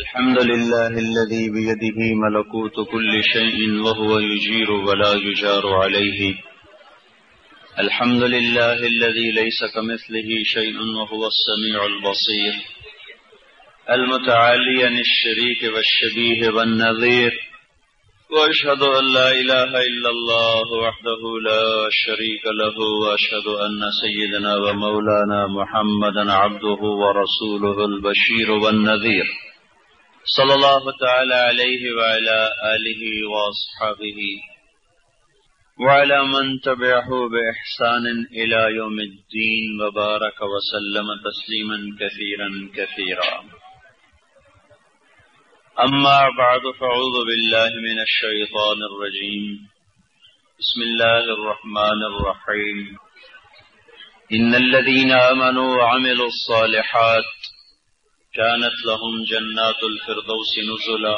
الحمد لله الذي بيده ملكوت كل شيء وهو يجير ولا يجار عليه. الحمد لله الذي ليس كمثله شيء وهو السميع البصير. المتعالي عن الشريك والشبيه والنظير وأشهد أن لا إله إلا الله وحده لا شريك له وأشهد أن سيدنا ومولانا محمدا عبده ورسوله البشير والنذير. صلى الله تعالى عليه وعلى آله وأصحابه وعلى من تبعه بإحسان إلى يوم الدين وبارك وسلم تسليما كثيرا كثيرا. أما بعد فعوذ بالله من الشيطان الرجيم. بسم الله الرحمن الرحيم. إن الذين آمنوا وعملوا الصالحات كانت لهم جنات الفردوس نزلا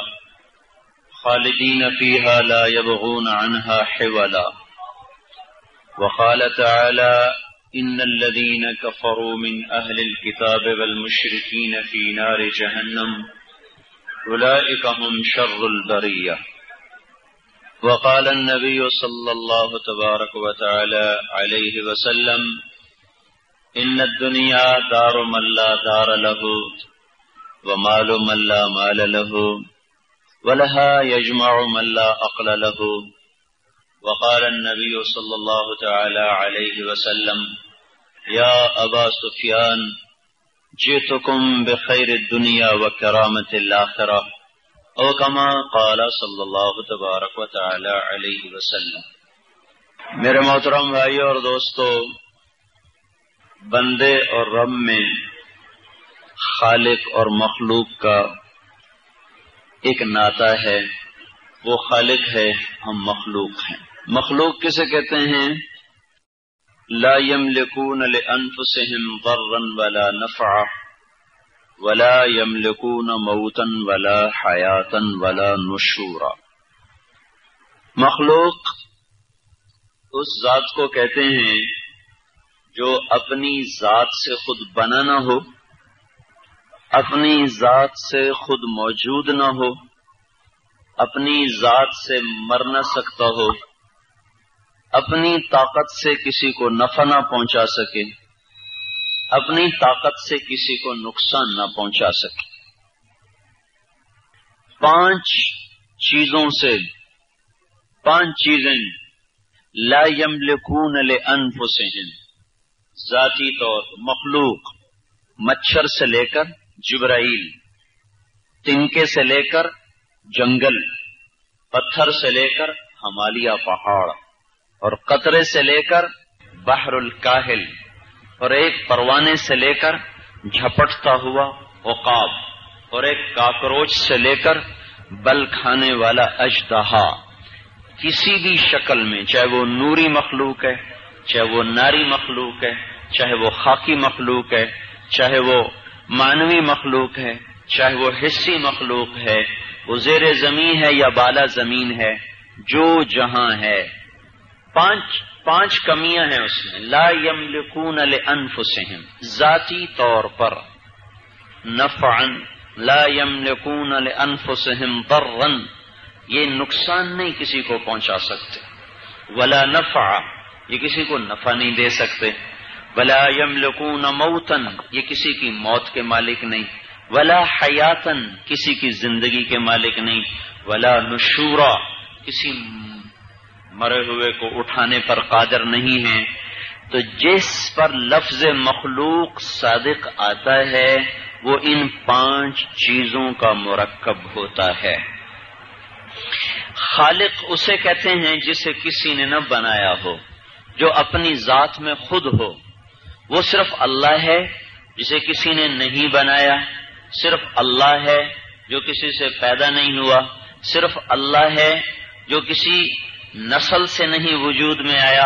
خالدين فيها لا يبغون عنها حولا وقال تعالى إن الذين كفروا من أهل الكتاب والمشركين في نار جهنم أولئك هم شر البرية وقال النبي صلى الله تبارك وتعالى عليه وسلم إن الدنيا دار من لا دار له ومال من لا مال له ولها يجمع من لا أقل له وقال النبي صلى الله تعالى عليه وسلم يا أبا سفيان جئتكم بخير الدنيا وكرامة الآخرة او كما قال صلی اللہ تبارک و تعالی علیہ وسلم میرے محترم بھائی اور دوستو، بندے اور رب میں خالق اور مخلوق کا ایک ناتا ہے، وہ خالق ہے، ہم مخلوق ہیں۔ مخلوق کسے کہتے ہیں؟ لا يملكون لانفسهم ضرا ولا نفعا ولا يملكون موتا ولا حیاتا ولا نشورا۔ مخلوق اس ذات کو کہتے ہیں جو اپنی ذات سے خود بنا نہ ہو۔ اپنی ذات سے خود موجود نہ ہو، اپنی ذات سے مر نہ سکتا ہو، اپنی طاقت سے کسی کو نفع نہ پہنچا سکے، اپنی طاقت سے کسی کو نقصان نہ پہنچا سکے۔ پانچ چیزوں سے، پانچ چیزیں، لا يملكون لانفسهم ذاتی طور مخلوق، مچھر سے لے کر جبرائیل، تنکے سے لے کر جنگل، پتھر سے لے کر ہمالیہ پہاڑ، اور قطرے سے لے کر بحر الکاہل، اور ایک پروانے سے لے کر جھپٹتا ہوا اوقاب اور ایک کاکروچ سے لے کر بل کھانے والا اجدہا۔ کسی بھی شکل میں، چاہے وہ نوری مخلوق ہے، چاہے وہ ناری مخلوق ہے، چاہے وہ خاکی مخلوق ہے، چاہے وہ مانوی مخلوق ہے، چاہے وہ حصی مخلوق ہے، وہ زیر زمین ہے یا بالا زمین ہے، جو جہاں ہے۔ پانچ پانچ کمیاں ہیں اس میں۔ لا یملکون لانفسہم، ذاتی طور پر۔ نفعا، لا یملکون لانفسہم ضرا یہ نقصان نہیں کسی کو پہنچا سکتے۔ ولا نفع، یہ کسی کو نفع نہیں دے سکتے۔ ولا یملکون موتن یہ کسی کی موت کے مالک نہیں، ولا حیاتن کسی کی زندگی کے مالک نہیں، ولا نشورا، کسی مرے ہوئے کو اٹھانے پر قادر نہیں ہے تو جس پر لفظ مخلوق صادق آتا ہے، وہ ان پانچ چیزوں کا مرکب ہوتا ہے۔ خالق اسے کہتے ہیں جسے کسی نے نہ بنایا ہو، جو اپنی ذات میں خود ہو۔ وہ صرف اللہ ہے جسے کسی نے نہیں بنایا، صرف اللہ ہے جو کسی سے پیدا نہیں ہوا، صرف اللہ ہے جو کسی نسل سے نہیں وجود میں آیا۔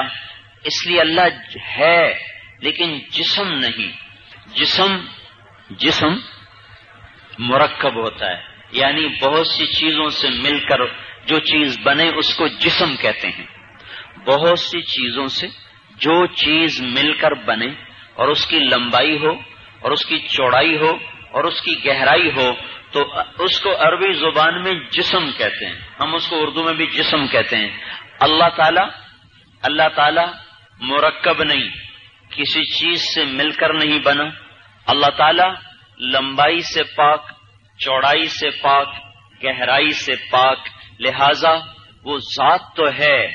اس لیے اللہ ہے، لیکن جسم نہیں۔ جسم جسم مرکب ہوتا ہے۔ یعنی بہت سی چیزوں سے مل کر جو چیز بنے اس کو جسم کہتے ہیں۔ بہت سی چیزوں سے جو چیز مل کر بنے اور اس کی لمبائی ہو، اور اس کی چوڑائی ہو، اور اس کی گہرائی ہو، تو اس کو عربی زبان میں جسم کہتے ہیں۔ ہم اس کو اردو میں بھی جسم کہتے ہیں۔ اللہ تعالی اللہ تعالی مرکب نہیں، کسی چیز سے مل کر نہیں بنا۔ اللہ تعالی لمبائی سے پاک، چوڑائی سے پاک، گہرائی سے پاک۔ لہذا وہ ذات تو ہے،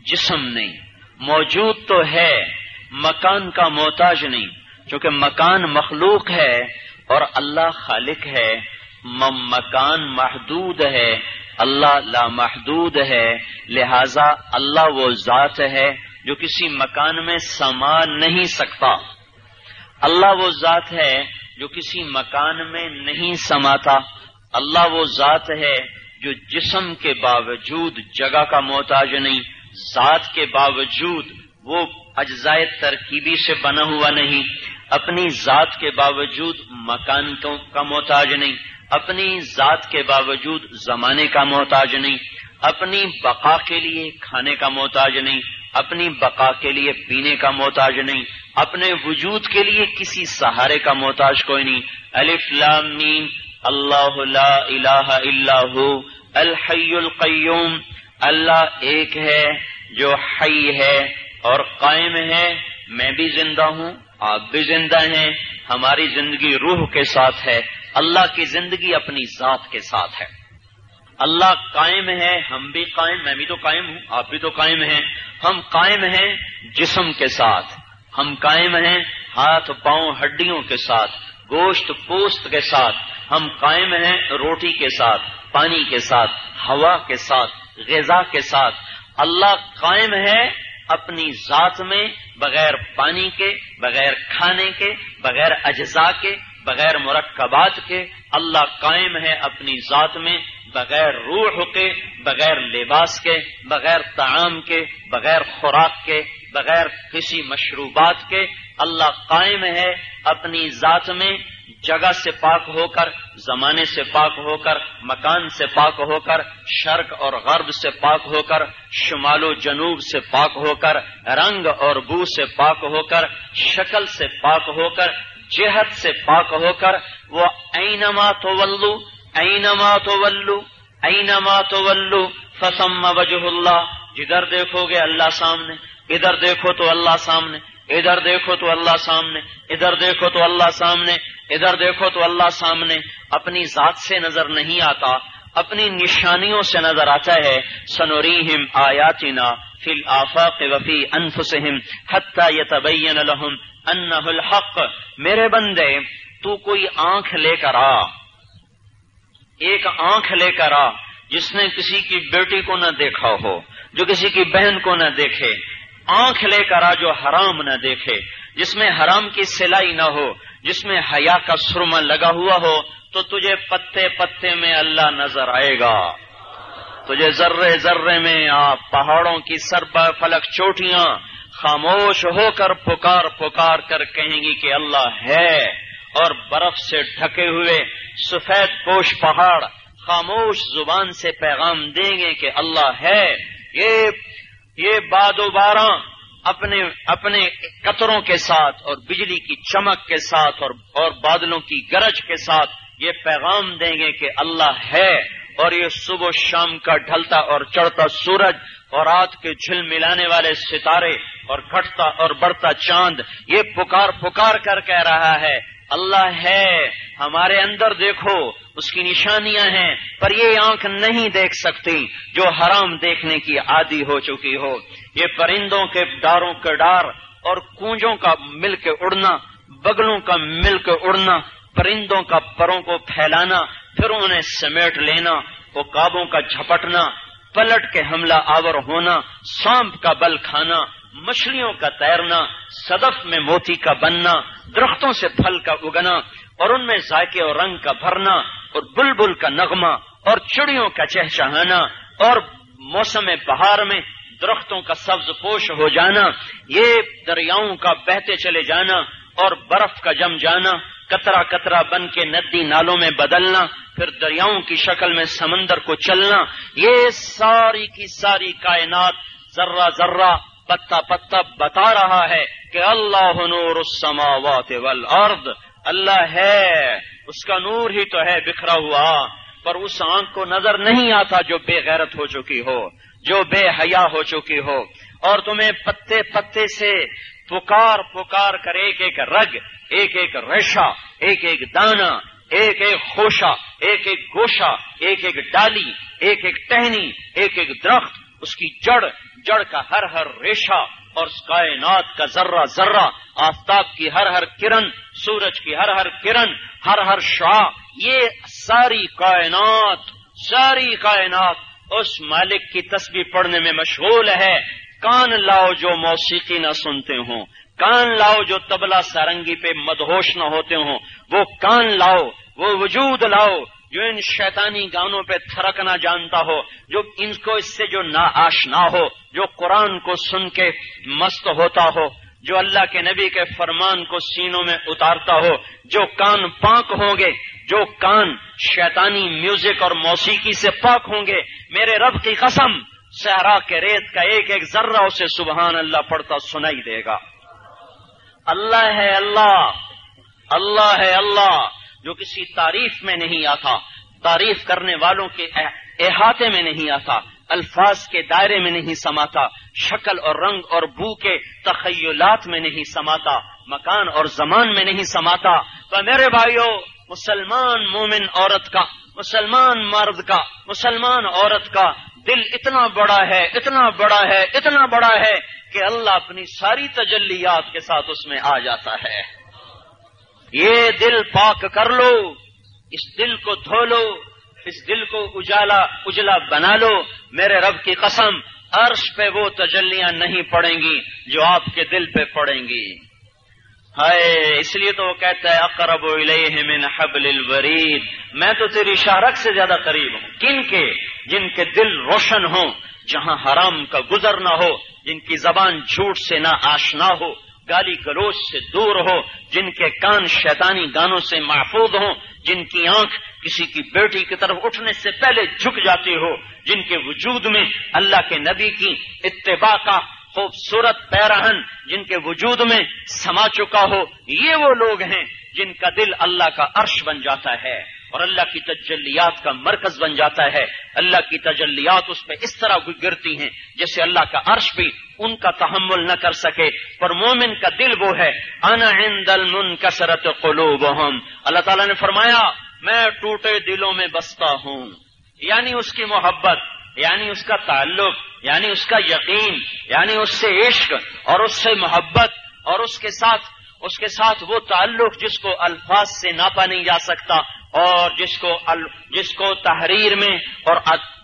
جسم نہیں، موجود تو ہے۔ مکان کا محتاج نہیں، چونکہ مکان مخلوق ہے اور اللہ خالق ہے مکان محدود ہے، اللہ لا محدود ہے، لہذا اللہ وہ ذات ہے جو کسی مکان میں سما نہیں سکتا۔ اللہ وہ ذات ہے جو کسی مکان میں نہیں سماتا۔ اللہ وہ ذات ہے جو جسم کے باوجود جگہ کا محتاج نہیں، ذات کے باوجود وہ اجزائے ترکیبی سے بنا ہوا نہیں، اپنی ذات کے باوجود مکان کا محتاج نہیں، اپنی ذات کے باوجود زمانے کا محتاج نہیں، اپنی بقا کے لیے کھانے کا محتاج نہیں، اپنی بقا کے لیے پینے کا محتاج نہیں، اپنے وجود کے لیے کسی سہارے کا محتاج کوئی نہیں۔ الف لامین اللہ لا الہ الا ہو، الحی القیوم، اللہ ایک ہے جو حی ہے۔ اور قائم ہے میں بھی زندہ ہوں، آپ بھی زندہ ہیں، ہماری زندگی روح کے ساتھ ہے، اللہ کی زندگی اپنی ذات کے ساتھ ہے۔ اللہ قائم ہے ہم بھی قائم، میں بھی تو قائم ہوں، آپ بھی تو قائم ہیں۔ ہم قائم ہیں جسم کے ساتھ، ہم قائم ہیں ہاتھ، پاؤں، ہڈیوں کے ساتھ، گوشت، پوست کے ساتھ۔ ہم قائم ہیں روٹی کے ساتھ، پانی کے ساتھ، ہوا کے ساتھ، غذا کے ساتھ۔ اللہ قائم ہے اپنی ذات میں بغیر پانی کے، بغیر کھانے کے، بغیر اجزاء کے، بغیر مرکبات کے اللہ قائم ہے اپنی ذات میں بغیر روح کے، بغیر لباس کے، بغیر تعام کے، بغیر خوراک کے، بغیر کسی مشروبات کے اللہ قائم ہے اپنی ذات میں جگہ سے پاک ہو کر، زمانے سے پاک ہو کر، مکان سے پاک ہو کر، شرق اور غرب سے پاک ہو کر، شمال و جنوب سے پاک ہو کر، رنگ اور بو سے پاک ہو کر، شکل سے پاک ہو کر، جہت سے پاک ہو کر، وہ اینما تو ولو اینما تو ولو اینما تو ولو فسم وجہ اللہ۔ جدھر دیکھو گے اللہ سامنے، ادھر دیکھو تو اللہ سامنے۔ ادھر دیکھو تو اللہ سامنے، ادھر دیکھو تو اللہ سامنے، ادھر دیکھو تو اللہ سامنے۔ اپنی ذات سے نظر نہیں آتا، اپنی نشانیوں سے نظر آتا ہے۔ سنوریم آیاتنا فی الآفاق وفی انفسہم حتی یتبین لہم انہ الحق۔ میرے بندے، تو کوئی آنکھ لے کر آ۔ ایک آنکھ لے کر آ، جس نے کسی کی بیٹی کو نہ دیکھا ہو، جو کسی کی بہن کو نہ دیکھے۔ آنکھ لے کر آ جو حرام نہ دیکھے، جس میں حرام کی سلائی نہ ہو، جس میں حیا کا سرما لگا ہوا ہو، تو تجھے پتے پتے میں اللہ نظر آئے گا۔ تجھے ذرے ذرے میں آپ پہاڑوں کی سر فلک چوٹیاں خاموش ہو کر پکار پکار کر کہیں گی کہ اللہ ہے، اور برف سے ڈھکے ہوئے سفید پوش پہاڑ خاموش زبان سے پیغام دیں گے کہ اللہ ہے۔ یہ یہ باد و اپنے اپنے قطروں کے ساتھ اور بجلی کی چمک کے ساتھ اور اور بادلوں کی گرج کے ساتھ یہ پیغام دیں گے کہ اللہ ہے اور یہ صبح شام کا ڈھلتا اور چڑھتا سورج اور رات کے جھل ملانے والے ستارے اور گھٹتا اور بڑھتا چاند یہ پکار پکار کر کہہ رہا ہے اللہ ہے، ہمارے اندر دیکھو، اس کی نشانیاں ہیں، پر یہ آنکھ نہیں دیکھ سکتی جو حرام دیکھنے کی عادی ہو چکی ہو۔ یہ پرندوں کے ڈاروں کے ڈار اور کونجوں کا مل کے اڑنا بگلوں کا مل کے اڑنا، پرندوں کا پروں کو پھیلانا، پھر انہیں سمیٹ لینا وہ کابوں کا جھپٹنا، پلٹ کے حملہ آور ہونا، سانپ کا بل کھانا مچھلیوں کا تیرنا، صدف میں موتی کا بننا، درختوں سے پھل کا اگنا، اور ان میں ذائقے اور رنگ کا بھرنا، اور بلبل کا نغمہ، اور چڑیوں کا چہچہانا، اور موسم بہار میں درختوں کا سبز پوش ہو جانا، یہ دریاؤں کا بہتے چلے جانا، اور برف کا جم جانا، کترا کترا بن کے ندی نالوں میں بدلنا، پھر دریاؤں کی شکل میں سمندر کو چلنا، یہ ساری کی ساری کائنات ذرہ ذرہ پتا پتا بتا رہا ہے کہ اللہ نور السماوات والارض، اللہ ہے، اس کا نور ہی تو ہے بکھرا ہوا، پر اس آنکھ کو نظر نہیں آتا جو بے غیرت ہو چکی ہو، جو بے حیا ہو چکی ہو۔ اور تمہیں پتے پتے سے پکار پکار کر ایک ایک رگ، ایک ایک ریشا ایک ایک دانا، ایک ایک خوشا ایک ایک گوشا ایک ایک ڈالی، ایک ایک ٹہنی، ایک ایک درخت اس کی جڑ جڑ کا ہر ہر ریشا اور کائنات کا ذرہ ذرہ، آفتاب کی ہر ہر کرن، سورج کی ہر ہر کرن، ہر ہر شاہ، یہ ساری کائنات ساری کائنات اس مالک کی تصویر پڑھنے میں مشغول ہے۔ کان لاؤ جو موسیقی نہ سنتے ہوں، کان لاؤ جو تبلا سارنگی پہ مدہوش نہ ہوتے ہوں، وہ کان لاؤ، وہ وجود لاؤ جو ان شیطانی گانوں پہ تھرکنا جانتا ہو، جو ان کو اس سے جو نا آشنا ہو، جو قرآن کو سن کے مست ہوتا ہو، جو اللہ کے نبی کے فرمان کو سینوں میں اتارتا ہو، جو کان پاک ہوں گے، جو کان شیطانی میوزک اور موسیقی سے پاک ہوں گے، میرے رب کی قسم، صحرا کے ریت کا ایک ایک ذرہ اسے سبحان اللہ پڑھتا سنائی دے گا۔ اللہ ہے اللہ اللہ ہے اللہ جو کسی تعریف میں نہیں آتا، تعریف کرنے والوں کے احاطے میں نہیں آتا، الفاظ کے دائرے میں نہیں سماتا، شکل اور رنگ اور بو کے تخیلات میں نہیں سماتا، مکان اور زمان میں نہیں سماتا۔ تو میرے بھائیوں مسلمان مومن عورت کا، مسلمان مرد کا، مسلمان عورت کا دل اتنا بڑا ہے، اتنا بڑا ہے، اتنا بڑا ہے کہ اللہ اپنی ساری تجلیات کے ساتھ اس میں آ جاتا ہے۔ یہ دل پاک کر لو، اس دل کو دھو لو، اس دل کو اجالا، اجلا بنا لو۔ میرے رب کی قسم، عرش پہ وہ تجلیاں نہیں پڑیں گی جو آپ کے دل پہ پڑیں گی۔ ہائے، اس لیے تو وہ کہتا ہے، اقرب الیہ من حبل الورید۔ میں تو تیری شارک سے زیادہ قریب ہوں۔ کن کے؟ جن کے دل روشن ہوں، جہاں حرام کا گزر نہ ہو، جن کی زبان جھوٹ سے نہ آشنا ہو۔ گالی گلوچ سے دور ہو، جن کے کان شیطانی گانوں سے محفوظ ہوں، جن کی آنکھ کسی کی بیٹی کی طرف اٹھنے سے پہلے جھک جاتی ہو، جن کے وجود میں اللہ کے نبی کی اتباع کا خوبصورت پیرہن جن کے وجود میں سما چکا ہو، یہ وہ لوگ ہیں جن کا دل اللہ کا عرش بن جاتا ہے۔ اور اللہ کی تجلیات کا مرکز بن جاتا ہے۔ اللہ کی تجلیات اس پہ اس طرح گرتی ہیں جیسے اللہ کا عرش بھی ان کا تحمل نہ کر سکے۔ پر مومن کا دل وہ ہے۔ انا عند المنکسرت قلوبہم۔ اللہ تعالیٰ نے فرمایا، میں ٹوٹے دلوں میں بستا ہوں۔ یعنی اس کی محبت یعنی اس کا تعلق یعنی اس کا یقین یعنی اس سے عشق اور اس سے محبت اور اس کے ساتھ، اس کے ساتھ وہ تعلق جس کو الفاظ سے ناپا نہیں جا سکتا۔ اور جس کو جس کو تحریر میں اور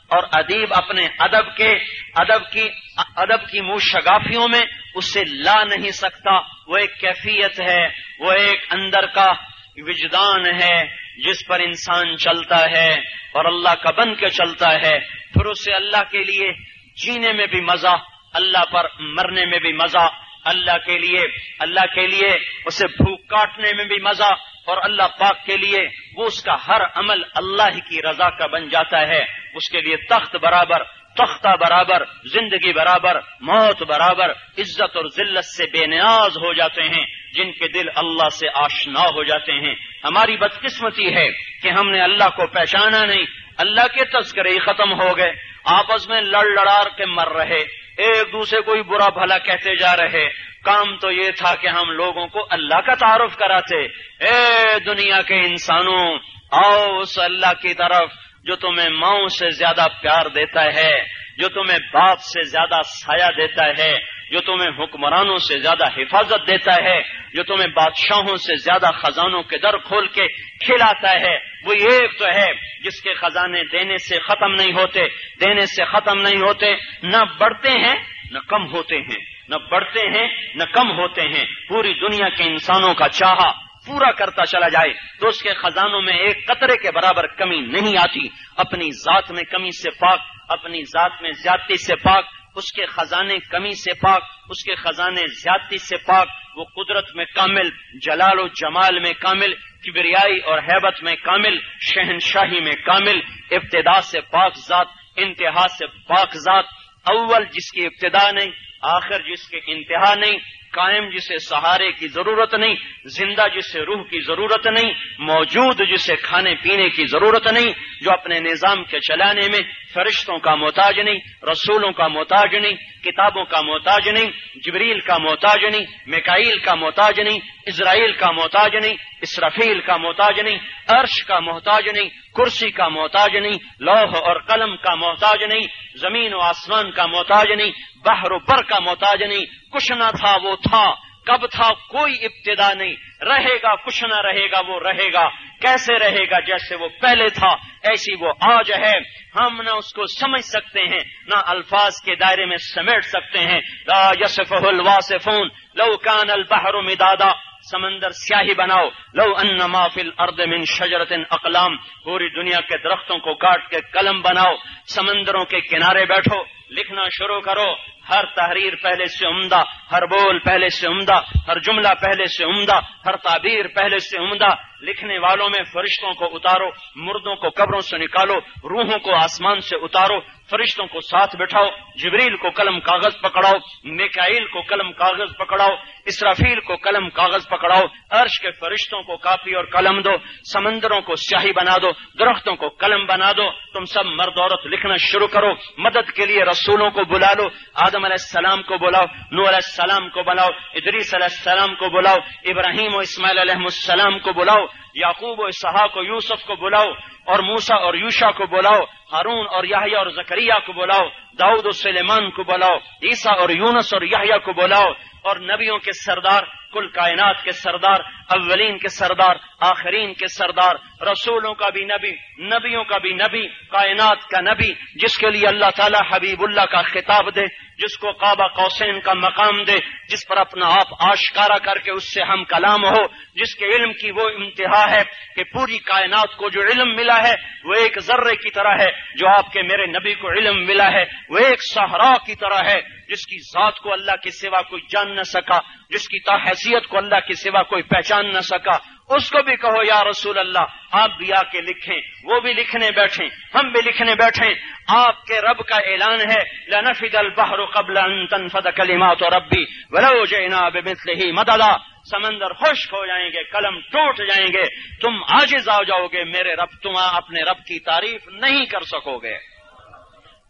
اور ادیب اپنے ادب کے ادب کی ادب کی منہ شگافیوں میں اس سے لا نہیں سکتا۔ وہ ایک کیفیت ہے، وہ ایک اندر کا وجدان ہے جس پر انسان چلتا ہے اور اللہ کا بن کے چلتا ہے۔ پھر اسے اللہ کے لیے جینے میں بھی مزہ، اللہ پر مرنے میں بھی مزہ۔ اللہ کے لیے، اللہ کے لیے اسے بھوک کاٹنے میں بھی مزہ اور اللہ پاک کے لیے وہ اس کا ہر عمل اللہ کی رضا کا بن جاتا ہے۔ اس کے لیے تخت برابر، تختہ برابر، زندگی برابر، موت برابر، عزت اور ذلت سے بے نیاز ہو جاتے ہیں، جن کے دل اللہ سے آشنا ہو جاتے ہیں۔ ہماری بدقسمتی ہے کہ ہم نے اللہ کو پہچانا نہیں، اللہ کے تذکرے ہی ختم ہو گئے۔ آپس میں لڑ لڑار کے مر رہے۔ ایک دوسرے کو ہی برا بھلا کہتے جا رہے۔ کام تو یہ تھا کہ ہم لوگوں کو اللہ کا تعارف کراتے۔ اے دنیا کے انسانوں، آؤ اس اللہ کی طرف جو تمہیں ماؤں سے زیادہ پیار دیتا ہے، جو تمہیں باپ سے زیادہ سایہ دیتا ہے۔ جو تمہیں حکمرانوں سے زیادہ حفاظت دیتا ہے، جو تمہیں بادشاہوں سے زیادہ خزانوں کے در کھول کے کھلاتا ہے۔ وہ ایک تو ہے جس کے خزانے دینے سے ختم نہیں ہوتے، دینے سے ختم نہیں ہوتے۔ نہ بڑھتے ہیں، نہ کم ہوتے ہیں۔ نہ بڑھتے ہیں، نہ کم ہوتے ہیں۔ پوری دنیا کے انسانوں کا چاہا پورا کرتا چلا جائے۔ تو اس کے خزانوں میں ایک قطرے کے برابر کمی نہیں آتی۔ اپنی ذات میں کمی سے پاک، اپنی ذات میں زیادتی سے پاک اس کے خزانے کمی سے پاک، اس کے خزانے زیادتی سے پاک، وہ قدرت میں کامل، جلال و جمال میں کامل، کبریائی اور حیبت میں کامل، شہنشاہی میں کامل، ابتدا سے پاک ذات، انتہا سے پاک ذات، اول جس کی ابتدا نہیں، آخر جس کے انتہا نہیں قائم جسے سہارے کی ضرورت نہیں، زندہ جسے روح کی ضرورت نہیں، موجود جسے کھانے پینے کی ضرورت نہیں، جو اپنے نظام کے چلانے میں فرشتوں کا محتاج نہیں، رسولوں کا محتاج نہیں، کتابوں کا محتاج نہیں، جبریل کا محتاج نہیں، میکائیل کا محتاج نہیں، اسرائیل کا محتاج نہیں اسرفیل کا محتاج نہیں، عرش کا محتاج نہیں کرسی کا محتاج نہیں لوہ اور قلم کا محتاج نہیں، زمین و آسمان کا محتاج نہیں، بحر و بر کا محتاج نہیں، کچھ نہ تھا وہ تھا، کب تھا کوئی ابتدا نہیں، رہے گا کچھ نہ رہے گا وہ رہے گا، کیسے رہے گا جیسے وہ پہلے تھا، ایسی وہ آج ہے۔ ہم نہ اس کو سمجھ سکتے ہیں، نہ الفاظ کے دائرے میں سمیٹ سکتے ہیں۔ لا یسف الواسفون لو کان البحر مدادا سمندر سیاہی بناؤ۔ لو ان ما فی الارض من شجرت اقلام، پوری دنیا کے درختوں کو کاٹ کے قلم بناؤ، سمندروں کے کنارے بیٹھو۔ لکھنا شروع کرو، ہر تحریر پہلے سے عمدہ، ہر بول پہلے سے عمدہ، ہر جملہ پہلے سے عمدہ، ہر تعبیر پہلے سے عمدہ۔ لکھنے والوں میں فرشتوں کو اتارو، مردوں کو قبروں سے نکالو، روحوں کو آسمان سے اتارو، فرشتوں کو ساتھ بٹھاؤ، جبریل کو قلم کاغذ پکڑاؤ میکائل کو قلم کاغذ پکڑاؤ، اسرافیل کو قلم کاغذ پکڑاؤ، عرش کے فرشتوں کو کاپی اور قلم دو، سمندروں کو سیاہی بنا دو، درختوں کو قلم بنا دو۔ تم سب مرد عورت لکھنا شروع کرو، مدد کے لیے رسولوں کو بلا لو آدم علیہ السلام کو بلاؤ نو علیہ السلام کو بلاؤ، ادریس علیہ السلام کو بلاؤ، ابراہیم و اسماعیل علیہ السلام کو بلاؤ، یعقوب و اسحاق و یوسف کو بلاؤ اور موسا اور یوشا کو بلاؤ، ہارون اور یاہیا اور زکریہ کو بلاؤ، داؤد و سلیمان کو بلاؤ، عیسیٰ اور یونس اور یاہیا کو بلاؤ، اور نبیوں کے سردار، کل کائنات کے سردار، اولین کے سردار، آخرین کے سردار، رسولوں کا بھی نبی، نبیوں کا بھی نبی، کائنات کا نبی، جس کے لیے اللہ تعالی حبیب اللہ کا خطاب دے جس کو کعبہ قوسین کا مقام دے، جس پر اپنا آپ آشکارا کر کے اس سے ہم کلام ہو، جس کے علم کی وہ انتہا ہے کہ پوری کائنات کو جو علم ملا ہے، وہ ایک ذرے کی طرح ہے جو آپ کے میرے نبی کو علم ملا ہے، وہ ایک صحرا کی طرح ہے، جس کی ذات کو اللہ کے سوا کوئی جان نہ سکا، جس کی تاحیثیت کو اللہ کے سوا کوئی پہچان نہ سکا۔ اس کو بھی کہو، یا رسول اللہ، آپ بھی آ کے لکھیں، وہ بھی لکھنے بیٹھیں، ہم بھی لکھنے بیٹھیں۔ آپ کے رب کا اعلان ہے، لنفد البحر قبل ان تنفد کلمات ربی ولو جئنا بمثله مددا۔ سمندر خشک ہو جائیں گے، قلم ٹوٹ جائیں گے۔ تم عاجز آ جاؤ گے، میرے رب، تم اپنے رب کی تعریف نہیں کر سکو گے۔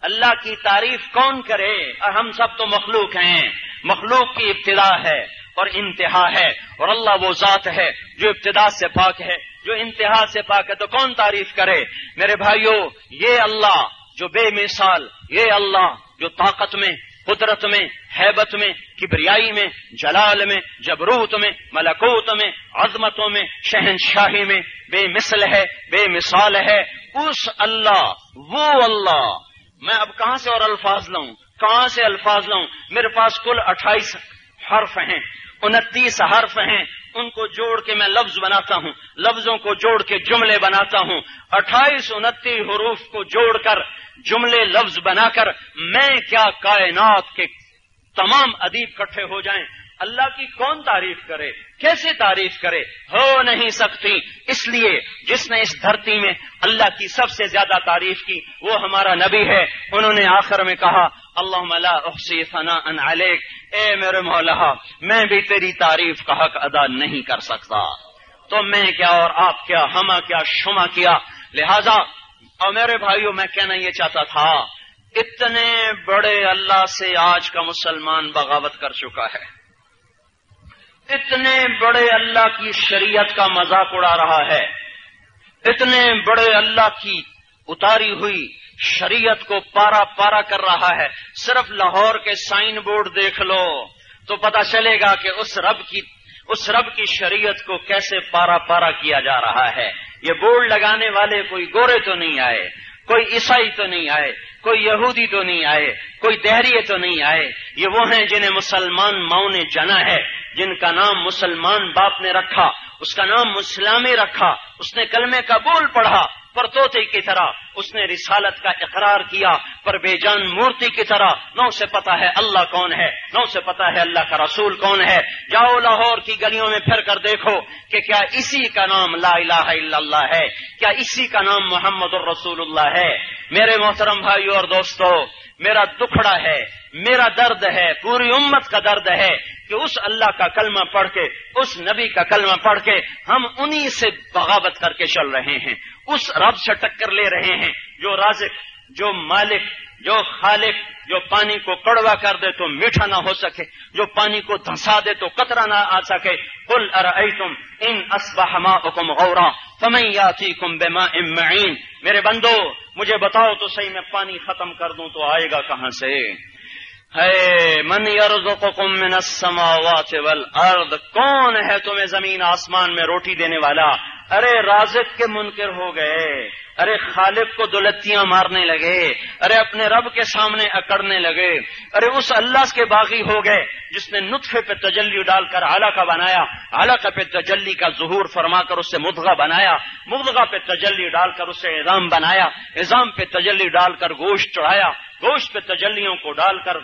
اللہ کی تعریف کون کرے؟ اور ہم سب تو مخلوق ہیں۔ مخلوق کی ابتدا ہے۔ اور انتہا ہے اور اللہ وہ ذات ہے جو ابتدا سے پاک ہے جو انتہا سے پاک ہے تو کون تعریف کرے؟ میرے بھائیوں یہ اللہ جو بے مثال، یہ اللہ جو طاقت میں، قدرت میں، حیبت میں، کبریائی میں، جلال میں، جبروت میں، ملکوت میں، عظمتوں میں، شہنشاہی میں بے مثل ہے، بے مثال ہے، اس اللہ، وہ اللہ، میں اب کہاں سے اور الفاظ لاؤں؟ کہاں سے الفاظ لاؤں؟ میرے پاس کل اٹھائیس حرف ہیں، انتیس حرف ہیں، ان کو جوڑ کے میں لفظ بناتا ہوں، لفظوں کو جوڑ کے جملے بناتا ہوں، اٹھائیس انتیس حروف کو جوڑ کر جملے لفظ بنا کر میں کیا کائنات کے تمام ادیب کٹھے ہو جائیں؟ اللہ کی کون تعریف کرے؟ کیسے تعریف کرے؟ ہو نہیں سکتی۔ اس لیے جس نے اس دھرتی میں اللہ کی سب سے زیادہ تعریف کی، وہ ہمارا نبی ہے۔ انہوں نے آخر میں کہا اللہ ثنا ان علیک اے میرے مولا، میں بھی تیری تعریف کا حق ادا نہیں کر سکتا۔ تو میں کیا اور آپ کیا ہما کیا شما کیا؟ لہذا، اور میرے بھائیوں میں کہنا یہ چاہتا تھا، اتنے بڑے اللہ سے آج کا مسلمان بغاوت کر چکا ہے۔ اتنے بڑے اللہ کی شریعت کا مذاق اڑا رہا ہے۔ اتنے بڑے اللہ کی اتاری ہوئی شریعت کو پارا پارا کر رہا ہے۔ صرف لاہور کے سائن بورڈ دیکھ لو تو پتا چلے گا کہ اس رب کی، اس رب کی شریعت کو کیسے پارا پارا کیا جا رہا ہے۔ یہ بورڈ لگانے والے کوئی گورے تو نہیں آئے، کوئی عیسائی تو نہیں آئے، کوئی یہودی تو نہیں آئے، کوئی دہریے تو نہیں آئے۔ یہ وہ ہیں جنہیں مسلمان ماؤں نے جنا ہے، جن کا نام مسلمان باپ نے رکھا، اس کا نام مسلامی رکھا، اس نے کلمے کا بول پڑھا۔ پر توتے کی طرح اس نے رسالت کا اقرار کیا پر بے جان مورتی کی طرح نہ اسے پتا ہے اللہ کون ہے نہ اسے پتا ہے اللہ کا رسول کون ہے۔ جاؤ لاہور کی گلیوں میں پھر کر دیکھو کہ کیا اسی کا نام لا الہ الا اللہ ہے، کیا اسی کا نام محمد الرسول اللہ ہے۔ میرے محترم بھائی اور دوستو، میرا دکھڑا ہے میرا درد ہے، پوری امت کا درد ہے کہ اس اللہ کا کلمہ پڑھ کے، اس نبی کا کلمہ پڑھ کے ہم انہی سے بغاوت کر کے چل رہے ہیں۔ اس رب سے ٹکر لے رہے ہیں۔ جو رازق، جو مالک، جو خالق، جو پانی کو کڑوا کر دے تو میٹھا نہ ہو سکے، جو پانی کو دھنسا دے تو قطرہ نہ آ سکے۔ کل ارم ان اسبہ حکم غورا فمیا کم بے معین۔ میرے بندو، مجھے بتاؤ تو صحیح میں پانی ختم کر دوں تو آئے گا کہاں سے؟ ہے، من یرزقکم من السماوات والارض کون ہے تمہیں زمین آسمان میں روٹی دینے والا؟ ارے رازق کے منکر ہو گئے، ارے خالق کو دولتیاں مارنے لگے، ارے اپنے رب کے سامنے اکڑنے لگے، ارے اس اللہ کے باغی ہو گئے جس نے نطفے پہ تجلی ڈال کر اعلیٰ کا بنایا، اعلیٰ کا پہ تجلی کا ظہور فرما کر اسے مدغا بنایا مدغا پہ تجلی ڈال کر اسے اظام بنایا اظام پہ تجلی ڈال کر گوشت چڑھایا گوشت پہ تجلیوں کو ڈال کر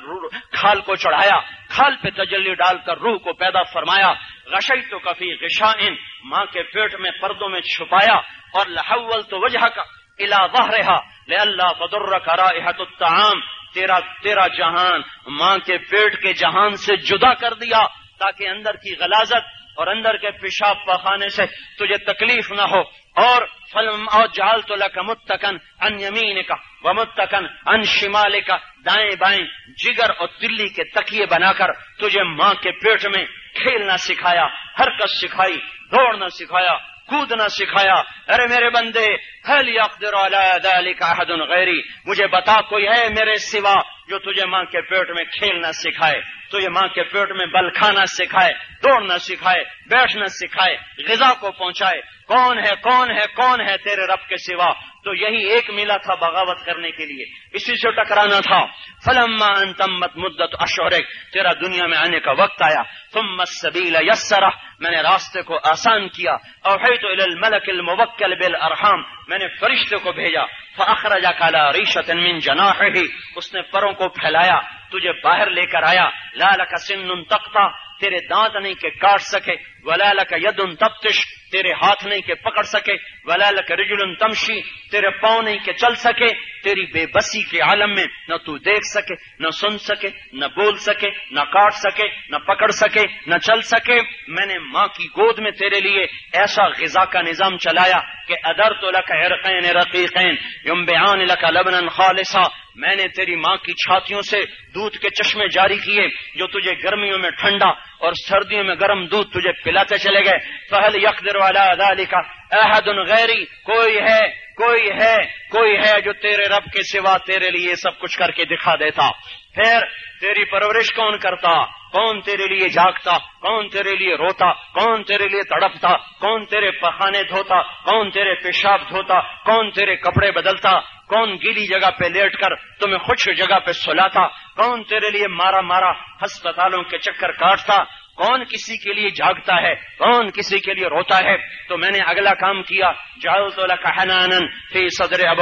کھال کو چڑھایا، کھال پہ تجلی ڈال کر روح کو پیدا فرمایا رشی تو کفی غشائن، ماں کے پیٹ میں پردوں میں چھپایا، اور لحول تو وجہ کا الا وہ رہا لے اللہ فدر کرا الطعام، تیرا تیرا جہان، ماں کے پیٹ کے جہان سے جدا کر دیا تاکہ اندر کی غلازت اور اندر کے پیشاب پخانے سے تجھے تکلیف نہ ہو۔ اور فلم اور جال تو لک متکن ان یمین کا و متکن ان شمال کا دائیں بائیں جگر اور تلی کے تکیے بنا کر تجھے ماں کے پیٹ میں کھیلنا سکھایا، حرکت سکھائی، دوڑنا سکھایا، کودنا سکھایا۔ ارے میرے بندے حل یقدر علی ذلك احد غیری؟ مجھے بتا کوئی ہے میرے سوا جو تجھے ماں کے پیٹ میں کھیلنا سکھائے تو یہ ماں کے پیٹ میں بل کھانا سکھائے، دوڑنا سکھائے، بیٹھنا سکھائے، غذا کو پہنچائے، کون ہے کون ہے کون ہے تیرے رب کے سوا؟ تو یہی ایک ملا تھا بغاوت کرنے کے لیے۔ اسی سے ٹکرانا تھا۔ فلما انتمت مدت اشورک تیرا دنیا میں آنے کا وقت آیا۔ تم سبیل یسرا میں نے راستے کو آسان کیا۔ اور ہے تو الملک الموکل بالارحام۔ میں نے فرشتے کو بھیجا فاخرجا کالا ریشت من جناح ہی اس نے پروں کو پھیلایا، تجھے باہر لے کر آیا لال کا سن تختہ تیرے دانت نہیں کہ کاٹ سکے ولال کا ید ان تفتش تیرے ہاتھ نہیں کہ پکڑ سکے ولال کا رجل تمشی، تیرے پاؤں نہیں کہ چل سکے، تیری بے بسی کے عالم میں نہ تو دیکھ سکے، نہ سن سکے، نہ بول سکے، نہ کاٹ سکے، نہ پکڑ سکے، نہ چل سکے۔ میں نے ماں کی گود میں تیرے لیے ایسا غذا کا نظام چلایا کہ ادر تو لکھ عرقین رقیقین یم بیان لکا لبن خالصا۔ میں نے تیری ماں کی چھاتیوں سے دودھ کے چشمے جاری کیے جو تجھے گرمیوں میں ٹھنڈا اور سردیوں میں گرم دودھ تجھے پلاتے چلے گئے۔ فہل یقدر والا ادالی کا احد غیری کوئی ہے کوئی ہے کوئی ہے جو تیرے رب کے سوا تیرے لیے سب کچھ کر کے دکھا دیتا۔ پھر تیری پرورش کون کرتا؟ کون تیرے لیے جاگتا؟ کون تیرے لیے روتا؟ کون تیرے لیے تڑپتا؟ کون تیرے پخانے دھوتا؟ کون تیرے پیشاب دھوتا؟ کون تیرے کپڑے بدلتا؟ کون گیلی جگہ پہ لیٹ کر تمہیں خوش جگہ پہ سلاتا کون تیرے لیے مارا مارا ہسپتالوں کے چکر کاٹتا کون کسی کے لیے جاگتا ہے؟ کون کسی کے لیے روتا ہے؟ تو میں نے اگلا کام کیا جال تو لنن فی صدر اب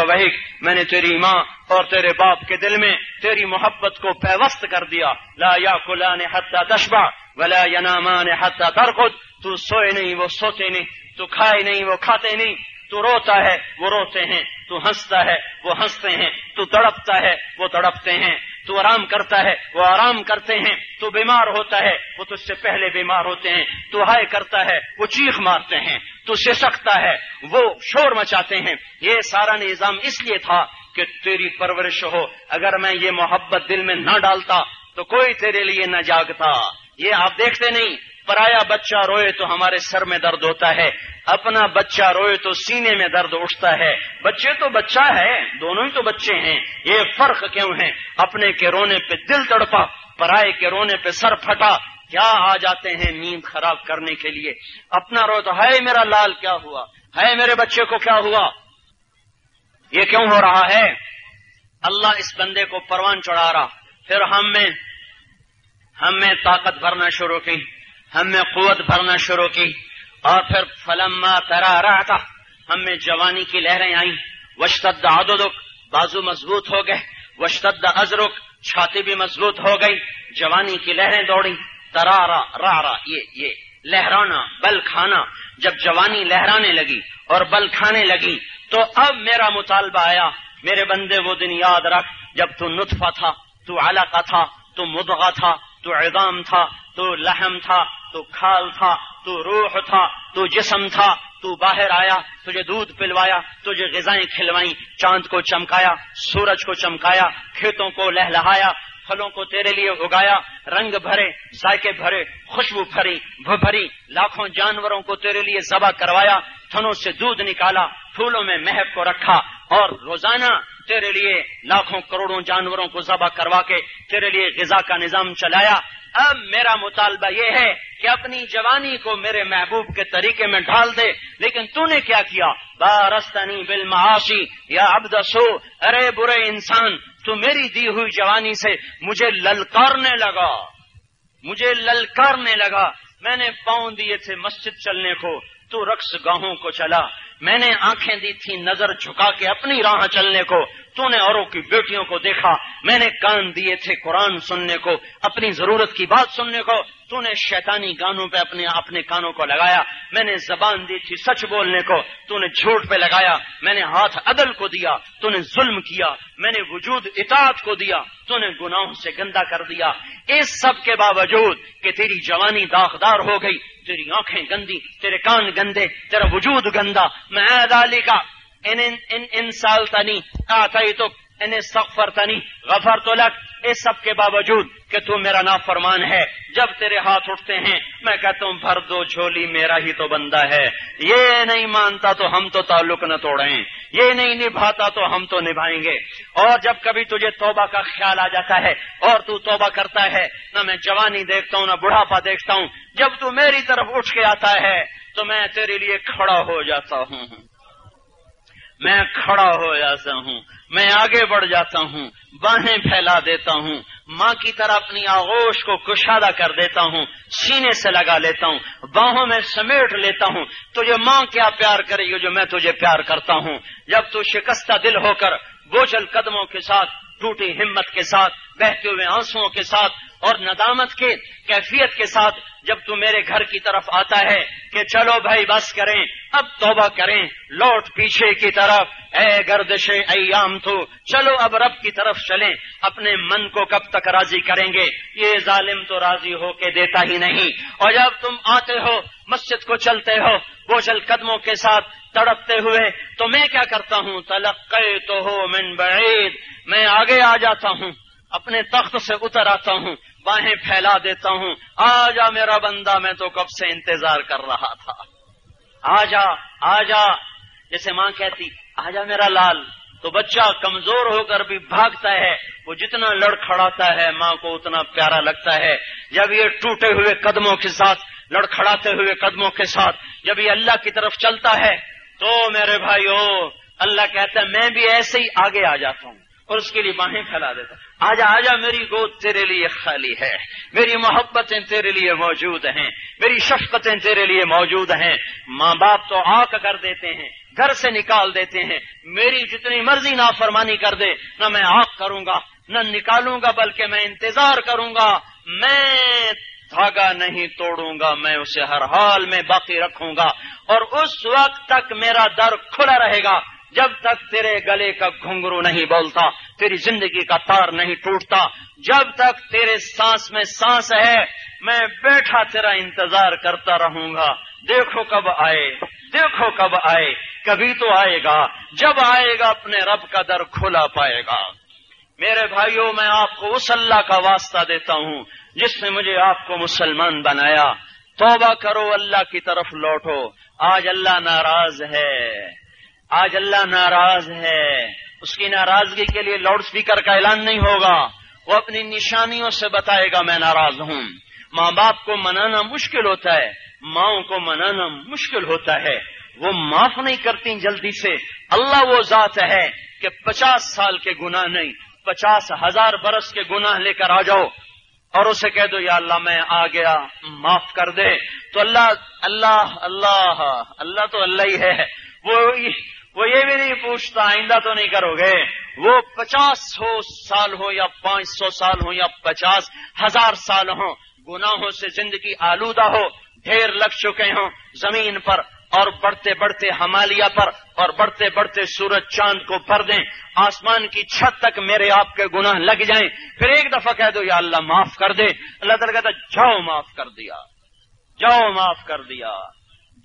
میں نے تیری ماں اور تیرے باپ کے دل میں تیری محبت کو پیوست کر دیا۔ لا یا کلا نے حتہ تشبہ ولا یا نامان حتہ ترخد تو سوئے نہیں، وہ سوتے نہیں، تو کھائے نہیں، وہ کھاتے نہیں۔ تو روتا ہے، وہ روتے ہیں۔ تو ہنستا ہے، وہ ہنستے ہیں، تو تڑپتا ہے، وہ تڑپتے ہیں۔ تو آرام کرتا ہے، وہ آرام کرتے ہیں۔ تو بیمار ہوتا ہے، وہ تجھ سے پہلے بیمار ہوتے ہیں۔ تو ہائے کرتا ہے، وہ چیخ مارتے ہیں۔ تو سکتا ہے، وہ شور مچاتے ہیں۔ یہ سارا نظام اس لیے تھا کہ تیری پرورش ہو۔ اگر میں یہ محبت دل میں نہ ڈالتا تو کوئی تیرے لیے نہ جاگتا۔ یہ آپ دیکھتے نہیں۔ پرایا بچہ روئے تو ہمارے سر میں درد ہوتا ہے، اپنا بچہ روئے تو سینے میں درد اٹھتا ہے۔ بچے تو بچہ ہے، دونوں ہی تو بچے ہیں۔ یہ فرق کیوں ہے؟ اپنے کے رونے پہ دل تڑپا، پرائے کے رونے پہ سر پھٹا۔ کیا آ جاتے ہیں نیند خراب کرنے کے لیے؟ اپنا رو تو ہے میرا لال کیا ہوا؟ ہے میرے بچے کو کیا ہوا؟ یہ کیوں ہو رہا ہے؟ اللہ اس بندے کو پروان چڑھا رہا۔ پھر ہم میں ہم میں طاقت بھرنا شروع کی۔ ہم میں قوت بھرنا شروع کی اور پھر فلما ترا رہا تھا ہم میں جوانی کی لہریں آئیں۔ وشتد عددک، بازو مضبوط ہو گئے۔ وشتد ازرک، چھاتی بھی مضبوط ہو گئی۔ جوانی کی لہریں دوڑی ترارا را یہ یہ لہرانا، بل کھانا۔ جب جوانی لہرانے لگی اور بل کھانے لگی، تو اب میرا مطالبہ آیا۔ میرے بندے، وہ دن یاد رکھ، جب تو نطفہ تھا، تو علاقہ تھا، تو مدغا تھا، تو عظام تھا، تو لحم تھا۔ تو کھال تھا، تو روح تھا، تو جسم تھا، تو باہر آیا، تجھے دودھ پلوایا، تجھے غذائیں کھلوائیں، چاند کو چمکایا، سورج کو چمکایا، کھیتوں کو لہلہایا، پھلوں کو تیرے لیے اگایا، رنگ بھرے، ذائقے بھرے، خوشبو بھری بھری، لاکھوں جانوروں کو تیرے لیے ذبح کروایا، تھنوں سے دودھ نکالا، پھولوں میں مہک کو رکھا، اور روزانہ تیرے لیے لاکھوں کروڑوں جانوروں کو ذبح کروا کے تیرے لیے غذا کا نظام چلایا اب میرا مطالبہ یہ ہے کہ اپنی جوانی کو میرے محبوب کے طریقے میں ڈال دے، لیکن تو نے کیا کیا؟ بارستانی بل معاشی یا ابدسو ارے برے انسان، تو میری دی ہوئی جوانی سے مجھے للکارنے لگا۔ مجھے للکارنے لگا۔ میں نے پاؤں دیے تھے مسجد چلنے کو، تو رقص گاہوں کو چلا۔ میں نے آنکھیں دی تھی نظر جھکا کے اپنی راہ چلنے کو۔ تو نے اوروں کی بیٹیوں کو دیکھا۔ میں نے کان دیے تھے قرآن سننے کو، اپنی ضرورت کی بات سننے کو۔ تو نے شیطانی گانوں پہ اپنے اپنے کانوں کو لگایا۔ میں نے زبان دی تھی سچ بولنے کو تو نے جھوٹ پہ لگایا۔ میں نے ہاتھ عدل کو دیا تو نے ظلم کیا۔ میں نے وجود اطاعت کو دیا تو نے گناہوں سے گندا کر دیا۔ اس سب کے باوجود کہ تیری جوانی داغدار ہو گئی، تیری آنکھیں گندی، تیرے کان گندے، تیرا وجود گندا، میں کا ان ان ان سال تنی آتا تو ان سفر تنی غفر تو اس سب کے باوجود کہ تو میرا نافرمان ہے، جب تیرے ہاتھ اٹھتے ہیں، میں کہتا ہوں، بھر دو جھولی، میرا ہی تو بندہ ہے۔ یہ نہیں مانتا تو ہم تو تعلق نہ توڑیں۔ یہ نہیں نبھاتا تو ہم تو نبھائیں گے۔ اور جب کبھی تجھے توبہ کا خیال آ جاتا ہے، اور تو توبہ کرتا ہے، نہ میں جوانی دیکھتا ہوں، نہ بڑھاپا دیکھتا ہوں، جب تو میری طرف اٹھ کے آتا ہے، تو میں تیرے لیے کھڑا ہو جاتا ہوں۔ میں کھڑا ہو جاتا ہوں، میں آگے بڑھ جاتا ہوں، باہیں پھیلا دیتا ہوں، ماں کی طرح اپنی آغوش کو کشادہ کر دیتا ہوں، سینے سے لگا لیتا ہوں، باہوں میں سمیٹ لیتا ہوں، تجھے ماں کیا پیار کرے گی جو میں تجھے پیار کرتا ہوں؟ جب تو شکستہ دل ہو کر بوجھل قدموں کے ساتھ، ٹوٹی ہمت کے ساتھ، بہتے ہوئے آنسو کے ساتھ اور ندامت کے کیفیت کے ساتھ جب تو میرے گھر کی طرف آتا ہے کہ چلو بھائی، بس کریں، اب توبہ کریں، لوٹ پیچھے کی طرف۔ اے گردش ایام تو، چلو اب رب کی طرف چلیں۔ اپنے من کو کب تک راضی کریں گے؟ یہ ظالم تو راضی ہو کے دیتا ہی نہیں۔ اور جب تم آتے ہو، مسجد کو چلتے ہو، بوجھل قدموں کے ساتھ تڑپتے ہوئے، تو میں کیا کرتا ہوں؟ تلقے تو ہو من بعید۔ میں آگے آ جاتا ہوں، اپنے تخت سے اتر آتا ہوں۔ باہیں پھیلا دیتا ہوں۔ آ جا میرا بندہ، میں تو کب سے انتظار کر رہا تھا۔ آ جا آ جا جیسے ماں کہتی آ جا میرا لال۔ تو بچہ کمزور ہو کر بھی بھاگتا ہے۔ وہ جتنا لڑ کھڑاتا ہے، ماں کو اتنا پیارا لگتا ہے۔ جب یہ ٹوٹے ہوئے قدموں کے ساتھ لڑکھڑاتے ہوئے قدموں کے ساتھ جب یہ اللہ کی طرف چلتا ہے، تو میرے بھائیو، اللہ کہتا ہے، میں بھی ایسے ہی آگے آ جاتا ہوں۔ اور اس کے لیے باہیں پھیلا دیتا آجا آجا، میری گود تیرے لیے خالی ہے۔ میری محبتیں تیرے لیے موجود ہیں۔ میری شفقتیں تیرے لیے موجود ہیں۔ ماں باپ تو آک کر دیتے ہیں، گھر سے نکال دیتے ہیں۔ میری جتنی مرضی نافرمانی کر دے، نہ میں آگ کروں گا، نہ نکالوں گا، بلکہ میں انتظار کروں گا۔ میں دھاگا نہیں توڑوں گا، میں اسے ہر حال میں باقی رکھوں گا۔ اور اس وقت تک میرا در کھلا رہے گا۔ جب تک تیرے گلے کا گھنگرو نہیں بولتا، تیری زندگی کا تار نہیں ٹوٹتا، جب تک تیرے سانس میں سانس ہے، میں بیٹھا تیرا انتظار کرتا رہوں گا۔ دیکھو کب آئے، دیکھو کب آئے، کبھی تو آئے گا، جب آئے گا اپنے رب کا در کھلا پائے گا۔ میرے بھائیوں میں آپ کو اس اللہ کا واسطہ دیتا ہوں، جس نے مجھے آپ کو مسلمان بنایا۔ توبہ کرو، اللہ کی طرف لوٹو۔ آج اللہ ناراض ہے۔ آج اللہ ناراض ہے۔ اس کی ناراضگی کے لیے لاؤڈ اسپیکر کا اعلان نہیں ہوگا۔ وہ اپنی نشانیوں سے بتائے گا، میں ناراض ہوں۔ ماں باپ کو منانا مشکل ہوتا ہے۔ ماؤں کو منانا مشکل ہوتا ہے۔ وہ معاف نہیں کرتی جلدی سے۔ اللہ وہ ذات ہے کہ پچاس سال کے گناہ نہیں، پچاس ہزار برس کے گناہ لے کر آ جاؤ۔ اور اسے کہہ دو، یا اللہ میں آ گیا، معاف کر دے۔ تو اللہ اللہ اللہ اللہ تو اللہ ہی ہے۔ وہ وہ یہ بھی نہیں پوچھتا، آئندہ تو نہیں کرو گے۔ وہ پچاس سو سال ہو یا پانچ سو سال ہو یا پچاس ہزار سال ہو گناہوں سے زندگی آلودہ ہو، ڈھیر لگ چکے ہوں، زمین پر اور بڑھتے بڑھتے ہمالیہ پر اور بڑھتے بڑھتے سورج چاند کو بھر دیں۔ آسمان کی چھت تک میرے آپ کے گناہ لگ جائیں۔ پھر ایک دفعہ کہہ دو، یا اللہ معاف کر دے۔ اللہ تعالیٰ کہتا جاؤ معاف کر دیا۔ جاؤ معاف کر دیا۔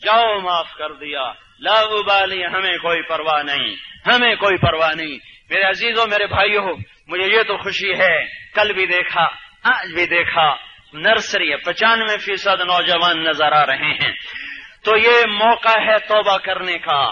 جاؤ معاف کر دیا۔ لا ابالی ہمیں کوئی پرواہ نہیں، ہمیں کوئی پرواہ نہیں۔ میرے عزیزوں، میرے بھائیوں، مجھے یہ تو خوشی ہے، کل بھی دیکھا، آج بھی دیکھا، نرسری پچانوے فیصد نوجوان نظر آ رہے ہیں۔ تو یہ موقع ہے توبہ کرنے کا۔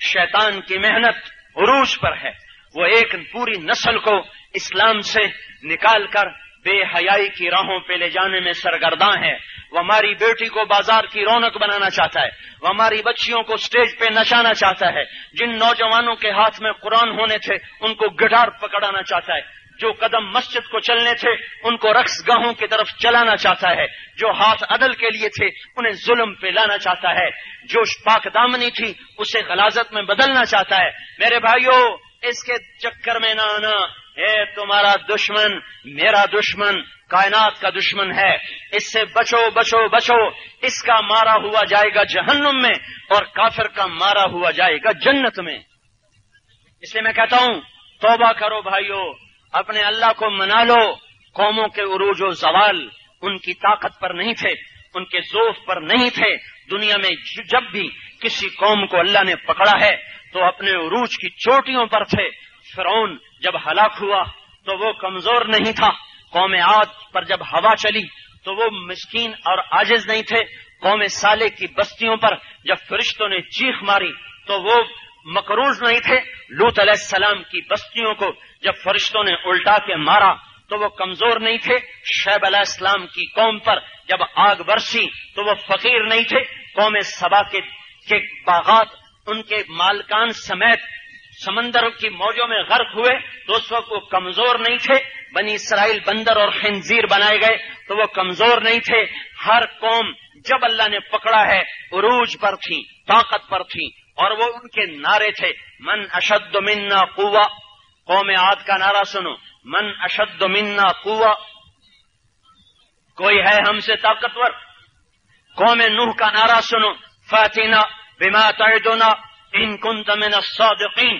شیطان کی محنت عروج پر ہے۔ وہ ایک پوری نسل کو اسلام سے نکال کر بے حیائی کی راہوں پہ لے جانے میں سرگرداں ہے وہ ہماری بیٹی کو بازار کی رونق بنانا چاہتا ہے۔ وہ ہماری بچیوں کو سٹیج پہ نچانا چاہتا ہے۔ جن نوجوانوں کے ہاتھ میں قرآن ہونے تھے، ان کو گٹار پکڑانا چاہتا ہے۔ جو قدم مسجد کو چلنے تھے، ان کو رقص گاہوں کی طرف چلانا چاہتا ہے۔ جو ہاتھ عدل کے لیے تھے، انہیں ظلم پہ لانا چاہتا ہے۔ جو پاک دامنی تھی، اسے غلازت میں بدلنا چاہتا ہے۔ میرے بھائیوں اس کے چکر میں نہ آنا اے تمہارا دشمن، میرا دشمن، کائنات کا دشمن ہے۔ اس سے بچو بچو بچو۔ اس کا مارا ہوا جائے گا جہنم میں اور کافر کا مارا ہوا جائے گا جنت میں۔ اس لیے میں کہتا ہوں، توبہ کرو بھائیوں اپنے اللہ کو منا لو۔ قوموں کے عروج و زوال ان کی طاقت پر نہیں تھے، ان کے ذوف پر نہیں تھے۔ دنیا میں جب بھی کسی قوم کو اللہ نے پکڑا ہے تو اپنے عروج کی چوٹیوں پر تھے۔ فرعون جب ہلاک ہوا تو وہ کمزور نہیں تھا۔ قوم عاد پر جب ہوا چلی تو وہ مسکین اور آجز نہیں تھے۔ قوم سالے کی بستیوں پر جب فرشتوں نے چیخ ماری تو وہ مقروض نہیں تھے۔ لوت علیہ السلام کی بستیوں کو جب فرشتوں نے الٹا کے مارا تو وہ کمزور نہیں تھے۔ شیب علیہ السلام کی قوم پر جب آگ برسی تو وہ فقیر نہیں تھے۔ قوم سبا کے باغات ان کے مالکان سمیت سمندر کی موجوں میں غرق ہوئے تو اس وقت وہ کمزور نہیں تھے۔ بنی اسرائیل بندر اور خنزیر بنائے گئے تو وہ کمزور نہیں تھے۔ ہر قوم جب اللہ نے پکڑا ہے، عروج پر تھی، طاقت پر تھی، اور وہ ان کے نعرے تھے۔ من اشد منا قوا، قوم عاد کا نعرہ سنو۔ من اشد منا قوا، کوئی ہے ہم سے طاقتور؟ قوم نوح کا نعرہ سنو۔ فاتینا بما تعدنا ان کنت من الصادقین۔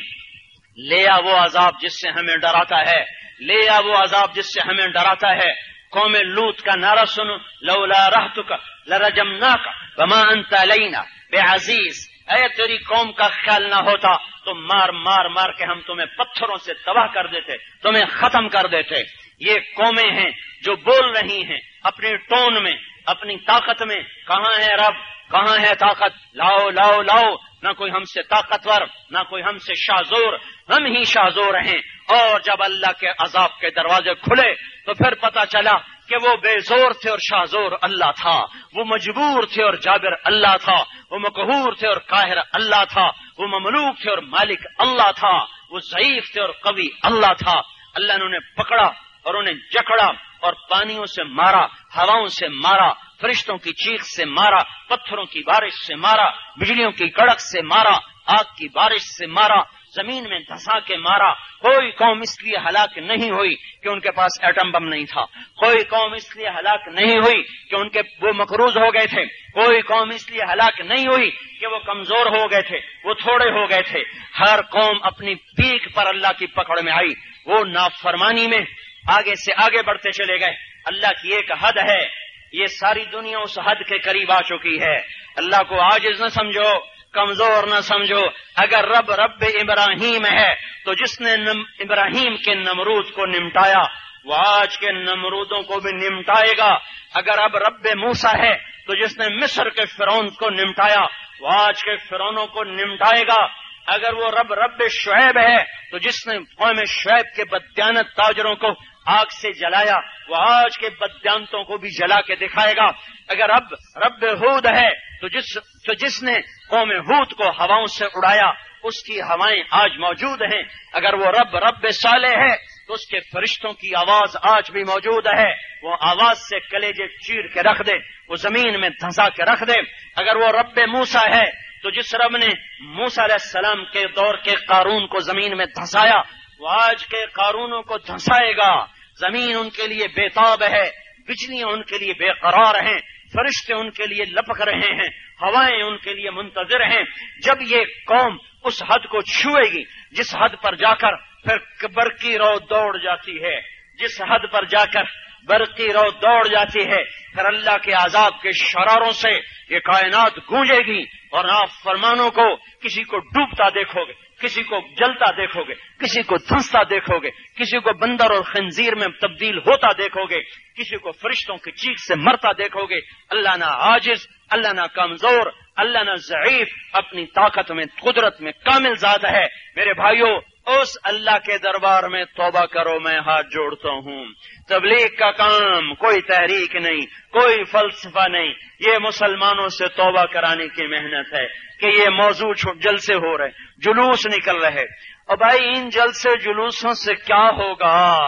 لیا وہ عذاب جس سے ہمیں ڈراتا ہے۔ لیا وہ عذاب جس سے ہمیں ڈراتا ہے۔ قوم لوت کا نعرہ سنو لولا رحتک لرجمناک۔ وما انت لینا بے عزیز اے تیری قوم کا خیال نہ ہوتا تو مار مار مار کے ہم تمہیں پتھروں سے تباہ کر دیتے، تمہیں ختم کر دیتے۔ یہ قومیں ہیں جو بول رہی ہیں اپنی ٹون میں، اپنی طاقت میں۔ کہاں ہے رب؟ کہاں ہے طاقت؟ لاؤ لاؤ لاؤ، نہ کوئی ہم سے طاقتور، نہ کوئی ہم سے شاہزور ہم ہی شاہزور ہیں۔ اور جب اللہ کے عذاب کے دروازے کھلے، تو پھر پتا چلا کہ وہ بے زور تھے اور شاہزور اللہ تھا۔ وہ مجبور تھے اور جابر اللہ تھا۔ وہ مقہور تھے اور قاہر اللہ تھا۔ وہ مملوک تھے اور مالک اللہ تھا۔ وہ ضعیف تھے اور قوی اللہ تھا۔ اللہ نے انہیں پکڑا اور انہیں جکڑا اور پانیوں سے مارا، ہواؤں سے مارا۔ فرشتوں کی چیخ سے مارا، پتھروں کی بارش سے مارا، بجلیوں کی کڑک سے مارا، آگ کی بارش سے مارا، زمین میں دھسا کے مارا۔ کوئی قوم اس لیے ہلاک نہیں ہوئی کہ ان کے پاس ایٹم بم نہیں تھا۔ کوئی قوم اس لیے ہلاک نہیں ہوئی کہ ان کے وہ مقروض ہو گئے تھے۔ کوئی قوم اس لیے ہلاک نہیں ہوئی کہ وہ کمزور ہو گئے تھے، وہ تھوڑے ہو گئے تھے۔ ہر قوم اپنی پیک پر اللہ کی پکڑ میں آئی۔ وہ نافرمانی میں آگے سے آگے بڑھتے چلے گئے۔ اللہ کی ایک حد ہے۔ یہ ساری دنیا اس حد کے قریب آ چکی ہے۔ اللہ کو آج نہ سمجھو، کمزور نہ سمجھو۔ اگر رب رب ابراہیم ہے، تو جس نے ابراہیم کے نمرود کو نمٹایا، وہ آج کے نمرودوں کو بھی نمٹائے گا۔ اگر اب رب موسا ہے، تو جس نے مصر کے فرون کو نمٹایا، وہ آج کے فرونوں کو نمٹائے گا۔ اگر وہ رب رب شعیب ہے، تو جس نے قوم شعیب کے بدیانت تاجروں کو آگ سے جلایا، وہ آج کے بدیانتوں کو بھی جلا کے دکھائے گا۔ اگر اب رب ہود ہے، تو جس تو جس نے قوم ہود کو ہواؤں سے اڑایا، اس کی ہوائیں آج موجود ہیں۔ اگر وہ رب رب صالح ہے، تو اس کے فرشتوں کی آواز آج بھی موجود ہے۔ وہ آواز سے کلیجے چیر کے رکھ دے، وہ زمین میں دھنسا کے رکھ دے۔ اگر وہ رب موسا ہے، تو جس رب نے موسا علیہ السلام کے دور کے قارون کو زمین میں دھنسایا، وہ آج کے قارونوں کو دھنسائے گا۔ زمین ان کے لیے بےتاب ہے، بجلیاں ان کے لیے بے قرار ہیں، فرشتے ان کے لیے لپک رہے ہیں، ہوائیں ان کے لیے منتظر ہیں۔ جب یہ قوم اس حد کو چھوئے گی، جس حد پر جا کر پھر برقی رو دوڑ جاتی ہے، جس حد پر جا کر برقی رو دوڑ جاتی ہے، پھر اللہ کے عذاب کے شراروں سے یہ کائنات گونجے گی اور آپ فرمانوں کو کسی کو ڈوبتا دیکھو گے۔ کسی کو جلتا دیکھو گے، کسی کو دھنستا دیکھو گے، کسی کو بندر اور خنزیر میں تبدیل ہوتا دیکھو گے، کسی کو فرشتوں کی چیخ سے مرتا دیکھو گے۔ اللہ نہ عاجز، اللہ نہ کمزور، اللہ نہ ضعیف، اپنی طاقت میں، قدرت میں کامل ذات ہے۔ میرے بھائیوں اس اللہ کے دربار میں توبہ کرو، میں ہاتھ جوڑتا ہوں۔ تبلیغ کا کام کوئی تحریک نہیں، کوئی فلسفہ نہیں۔ یہ مسلمانوں سے توبہ کرانے کی محنت ہے کہ یہ موضوع جلسے ہو رہے، جلوس نکل رہے۔ اور بھائی ان جلسے جلوسوں سے کیا ہوگا؟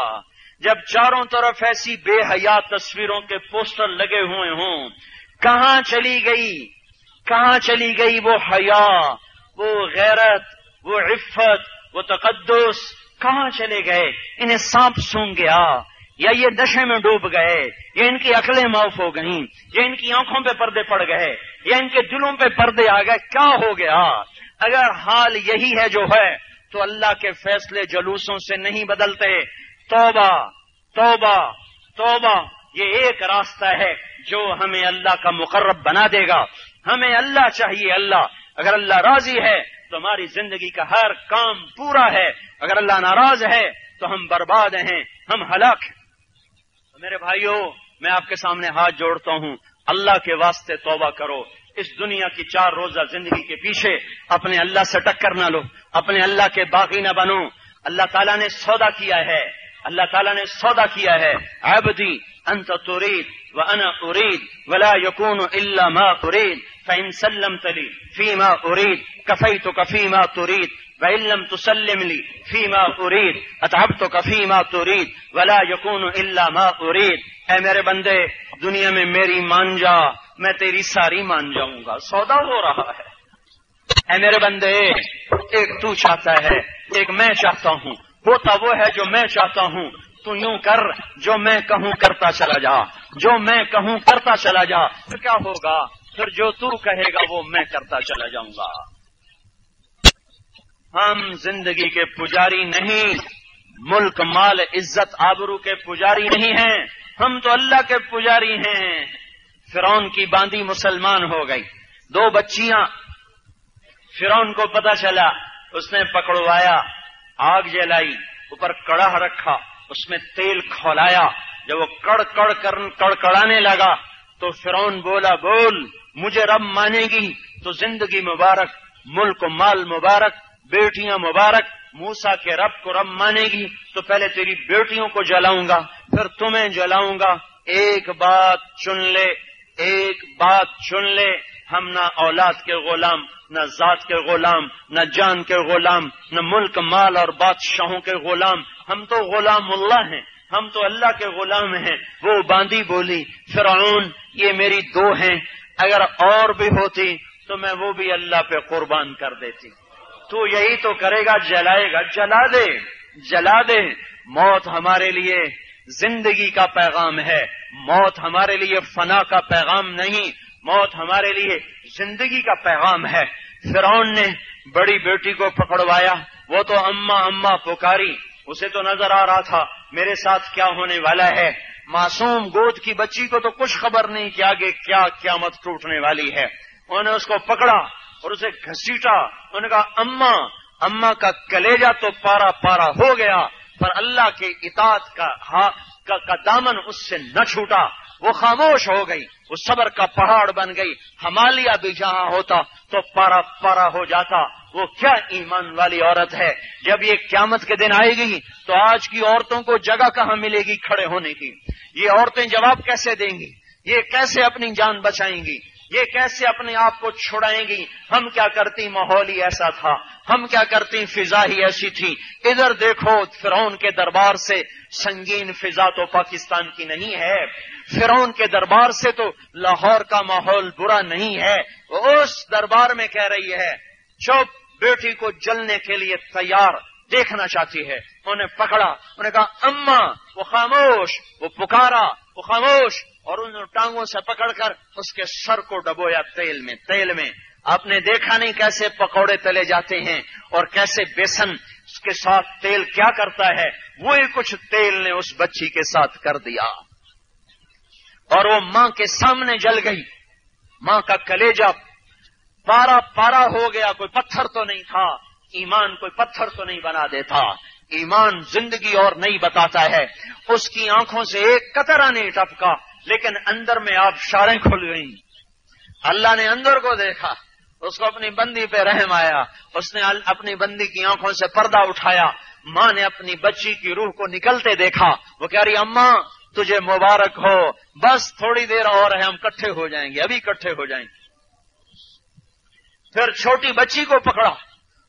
جب چاروں طرف ایسی بے حیات تصویروں کے پوسٹر لگے ہوئے ہوں، کہاں چلی گئی؟ کہاں چلی گئی وہ حیا، وہ غیرت، وہ عفت وہ تقدس کہاں چلے گئے؟ انہیں سانپ سونگ گیا، یا یہ نشے میں ڈوب گئے، یا ان کی عقلیں معاف ہو گئیں، یا ان کی آنکھوں پہ پردے پڑ گئے، یا ان کے دلوں پہ پردے آ گئے، کیا ہو گیا؟ اگر حال یہی ہے جو ہے، تو اللہ کے فیصلے جلوسوں سے نہیں بدلتے۔ توبہ توبہ توبہ، یہ ایک راستہ ہے جو ہمیں اللہ کا مقرب بنا دے گا۔ ہمیں اللہ چاہیے اللہ۔ اگر اللہ راضی ہے تو ہماری زندگی کا ہر کام پورا ہے۔ اگر اللہ ناراض ہے تو ہم برباد ہیں، ہم ہلاک ہیں۔ میرے بھائیوں میں آپ کے سامنے ہاتھ جوڑتا ہوں۔ اللہ کے واسطے توبہ کرو۔ اس دنیا کی چار روزہ زندگی کے پیچھے اپنے اللہ سے ٹکر نہ لو، اپنے اللہ کے باقی نہ بنو۔ اللہ تعالیٰ نے سودا کیا ہے۔ اللہ تعالیٰ نے سودا کیا ہے، عبدی انت ترید و انا ارید ولا یقون اللہ ما ارید فإن سلمت لي فيما أريد كفيتك فيما تريد وإن لم تسلم لي فيما أريد أتعبتك فيما تريد ولا يكون إلا ما أريد اے میرے بندے، دنیا میں میری مان جا، میں تیری ساری مان جاؤں گا۔ سودا ہو رہا ہے۔ اے میرے بندے، ایک تو چاہتا ہے، ایک میں چاہتا ہوں۔ ہوتا وہ ہے جو میں چاہتا ہوں۔ تو یوں کر جو میں کہوں کرتا چلا جا۔ جو میں کہوں کرتا چلا جا۔ پھر کیا ہوگا؟ پھر جو تو کہے گا وہ میں کرتا چلا جاؤں گا۔ ہم زندگی کے پجاری نہیں، ملک مال عزت آبرو کے پجاری نہیں ہیں۔ ہم تو اللہ کے پجاری ہیں۔ فرون کی باندی مسلمان ہو گئی۔ دو بچیاں فرون کو پتا چلا، اس نے پکڑوایا۔ آگ جلائی، اوپر کڑا رکھا، اس میں تیل کھولایا۔ جب وہ کڑ کڑ کر کڑکڑانے لگا، تو فرون بولا، بول، مجھے رب مانے گی، تو زندگی مبارک، ملک و مال مبارک، بیٹیاں مبارک موسا کے رب کو رب مانے گی، تو پہلے تیری بیٹیوں کو جلاؤں گا، پھر تمہیں جلاؤں گا۔ ایک بات چن لے، ایک بات چن لے، ہم نہ اولاد کے غلام نہ ذات کے غلام، نہ جان کے غلام، نہ ملک، مال اور بادشاہوں کے غلام۔ ہم تو غلام اللہ ہیں، ہم تو اللہ کے غلام ہیں۔ وہ باندھی بولی، فرعون، یہ میری دو ہیں۔ اگر اور بھی ہوتی تو میں وہ بھی اللہ پہ قربان کر دیتی۔ تو یہی تو کرے گا، جلائے گا۔ جلا دے جلا دے۔ موت ہمارے لیے زندگی کا پیغام ہے۔ موت ہمارے لیے فنا کا پیغام نہیں۔ موت ہمارے لیے زندگی کا پیغام ہے۔ فرعون نے بڑی بیٹی کو پکڑوایا۔ وہ تو اما اما پکاری۔ اسے تو نظر آ رہا تھا۔ میرے ساتھ کیا ہونے والا ہے؟ معصوم گود کی بچی کو تو کچھ خبر نہیں کہ آگے کیا قیامت ٹوٹنے والی ہے۔ انہوں نے اس کو پکڑا اور اسے گھسیٹا۔ انہوں نے کہا، اما اما کا کلیجا تو پارا پارا ہو گیا، پر اللہ کے اطاعت کا کا دامن اس سے نہ چھوٹا۔ وہ خاموش ہو گئی۔ وہ صبر کا پہاڑ بن گئی، ہمالیہ بھی جہاں ہوتا تو پارا پارا ہو جاتا۔ وہ کیا ایمان والی عورت ہے؟ جب یہ قیامت کے دن آئے گی تو آج کی عورتوں کو جگہ کہاں ملے گی کھڑے ہونے کی؟ یہ عورتیں جواب کیسے دیں گی؟ یہ کیسے اپنی جان بچائیں گی؟ یہ کیسے اپنے آپ کو چھڑائیں گی؟ ہم کیا کرتی ماحول ہی ایسا تھا۔ ہم کیا کرتی فضا ہی ایسی تھی۔ ادھر دیکھو فرعون کے دربار سے سنگین فضا تو پاکستان کی نہیں ہے۔ فرعون کے دربار سے تو لاہور کا ماحول برا نہیں ہے، وہ اس دربار میں کہہ رہی ہے چپ بیٹی کو جلنے کے لیے تیار دیکھنا چاہتی ہے۔ انہیں پکڑا انہیں کہا اما وہ خاموش، وہ پکارا، وہ خاموش۔ اور ان ٹانگوں سے پکڑ کر اس کے سر کو ڈبویا تیل میں تیل میں۔ آپ نے دیکھا نہیں کیسے پکوڑے تلے جاتے ہیں اور کیسے بیسن اس کے ساتھ تیل کیا کرتا ہے۔ وہی کچھ تیل نے اس بچی کے ساتھ کر دیا۔ اور وہ ماں کے سامنے جل گئی۔ ماں کا کلیجا پارا پارا ہو گیا، کوئی پتھر تو نہیں تھا۔ ایمان کوئی پتھر تو نہیں بنا دیتا۔ ایمان زندگی اور نہیں بتاتا ہے۔ اس کی آنکھوں سے ایک قطرہ نہیں ٹپکا، لیکن اندر میں آپ شاریں کھل گئیں۔ اللہ نے اندر کو دیکھا، اس کو اپنی بندی پہ رحم آیا۔ اس نے اپنی بندی کی آنکھوں سے پردہ اٹھایا۔ ماں نے اپنی بچی کی روح کو نکلتے دیکھا۔ وہ کہہ رہی، اماں تجھے مبارک ہو۔ بس تھوڑی دیر اور ہے، ہم کٹھے ہو جائیں گے، ابھی کٹھے ہو جائیں گے۔ پھر چھوٹی بچی کو پکڑا۔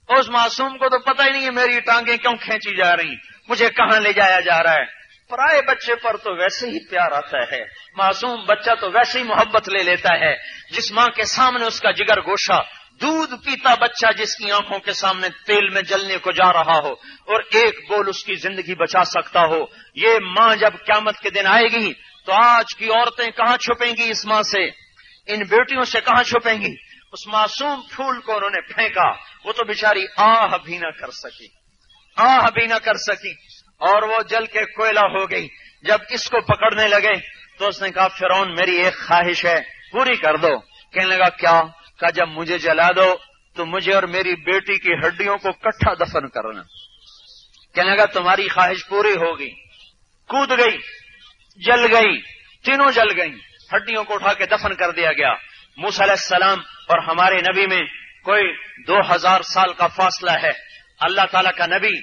اس معصوم کو تو پتہ ہی نہیں ہے میری ٹانگیں کیوں کھینچی جا رہی مجھے کہاں لے جایا جا رہا ہے؟ پرائے بچے پر تو ویسے ہی پیار آتا ہے۔ معصوم بچہ تو ویسے ہی محبت لے لیتا ہے۔ جس ماں کے سامنے اس کا جگر گوشہ دودھ پیتا بچہ جس کی آنکھوں کے سامنے تیل میں جلنے کو جا رہا ہو اور ایک بول اس کی زندگی بچا سکتا ہو، یہ ماں جب قیامت کے دن آئے گی تو آج کی عورتیں کہاں چھپیں گی اس ماں سے؟ ان بیٹیوں سے کہاں چھپیں گی؟ اس معصوم پھول کو انہوں نے پھینکا، وہ تو بیچاری آہ بھی نہ کر سکی۔ آہ بھی نہ کر سکی۔ اور وہ جل کے کوئلہ ہو گئی۔ جب اس کو پکڑنے لگے تو اس نے کہا فرون میری ایک خواہش ہے، پوری کر دو۔ کہنے لگا، کیا؟ کہ جب مجھے جلا دو تو مجھے اور میری بیٹی کی ہڈیوں کو کٹھا دفن کرنا کہنے لگا، تمہاری خواہش پوری ہوگی۔ کود گئی، جل گئی، تینوں جل گئی ہڈیوں کو اٹھا کے دفن کر دیا گیا۔ موس علیہ السلام اور ہمارے نبی میں کوئی دو ہزار سال کا فاصلہ ہے۔ اللہ تعالی کا نبی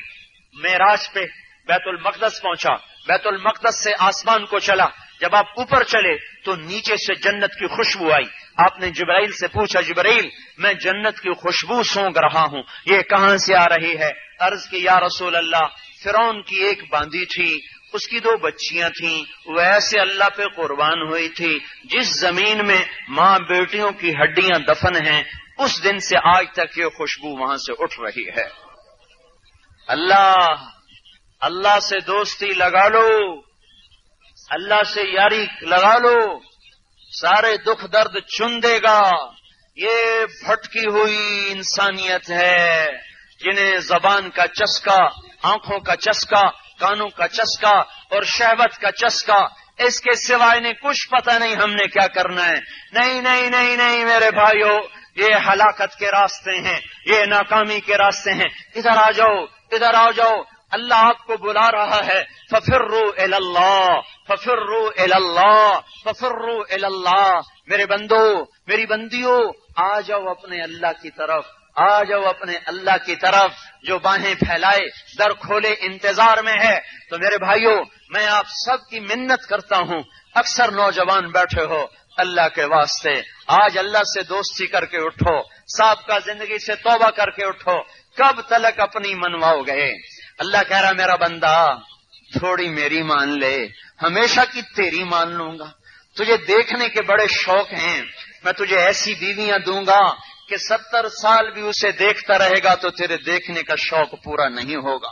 میراج پہ بیت المقدس پہنچا۔ بیت المقدس سے آسمان کو چلا۔ جب آپ اوپر چلے تو نیچے سے جنت کی خوشبو آئی۔ آپ نے جبرائیل سے پوچھا، جبرائیل، میں جنت کی خوشبو سونگ رہا ہوں، یہ کہاں سے آ رہی ہے؟ عرض کی یا رسول اللہ فرون کی ایک باندھی تھی، اس کی دو بچیاں تھیں، وہ ایسے اللہ پہ قربان ہوئی تھی، جس زمین میں ماں بیٹیوں کی ہڈیاں دفن ہیں، اس دن سے آج تک یہ خوشبو وہاں سے اٹھ رہی ہے۔ اللہ اللہ سے دوستی لگا لو، اللہ سے یاری لگا لو۔ سارے دکھ درد چن دے گا۔ یہ بھٹکی ہوئی انسانیت ہے جنہیں زبان کا چسکا، آنکھوں کا چسکا، کانوں کا چسکا اور شہبت کا چسکا۔ اس کے سوائے نے کچھ پتہ نہیں ہم نے کیا کرنا ہے۔ نہیں نہیں نہیں نہیں میرے بھائیوں یہ ہلاکت کے راستے ہیں، یہ ناکامی کے راستے ہیں۔ ادھر آ جاؤ، ادھر آ جاؤ۔ اللہ آپ کو بلا رہا ہے۔ ففرو اللہ۔ ففرو اللہ ففرو اللہ میرے بندو، میری بندیوں آ جاؤ اپنے اللہ کی طرف، آ جاؤ اپنے اللہ کی طرف، جو باہیں پھیلائے، در کھولے، انتظار میں ہے۔ تو میرے بھائیوں میں آپ سب کی منت کرتا ہوں۔ اکثر نوجوان بیٹھے ہو اللہ کے واسطے۔ آج اللہ سے دوستی کر کے اٹھو۔ سابقہ زندگی سے توبہ کر کے اٹھو۔ کب تلک اپنی منواؤ گئے؟ اللہ کہہ رہا میرا بندہ تھوڑی میری مان لے، ہمیشہ کی تیری مان لوں گا۔ تجھے دیکھنے کے بڑے شوق ہیں۔ میں تجھے ایسی بیویاں دوں گا کہ ستر سال بھی اسے دیکھتا رہے گا تو تیرے دیکھنے کا شوق پورا نہیں ہوگا۔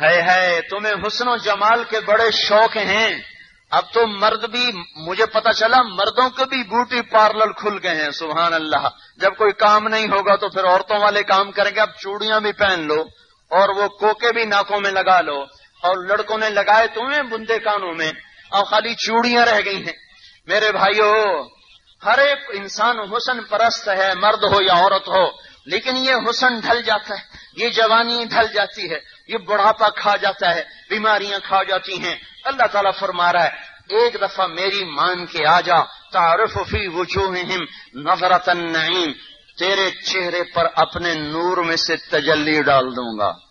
ہے ہے تمہیں حسن و جمال کے بڑے شوق ہیں۔ اب تو مرد بھی، مجھے پتا چلا، مردوں کے بھی بوٹی پارلر کھل گئے ہیں، سبحان اللہ۔ جب کوئی کام نہیں ہوگا تو پھر عورتوں والے کام کریں گے۔ اب چوڑیاں بھی پہن لو اور وہ کوکے بھی ناکوں میں لگا لو۔ اور لڑکوں نے لگائے تمہیں بندے کانوں میں۔ اور خالی چوڑیاں رہ گئی ہیں۔ میرے بھائیو، ہر ایک انسان حسن پرست ہے، مرد ہو یا عورت ہو، لیکن یہ حسن ڈھل جاتا ہے۔ یہ جوانی ڈھل جاتی ہے۔ یہ بڑھاپا کھا جاتا ہے۔ بیماریاں کھا جاتی ہیں۔ اللہ تعالیٰ فرما رہا ہے، ایک دفعہ میری مان کے آ جا۔ تعارف فی وجوہہم نظرت النعیم۔ تیرے چہرے پر اپنے نور میں سے تجلی ڈال دوں گا۔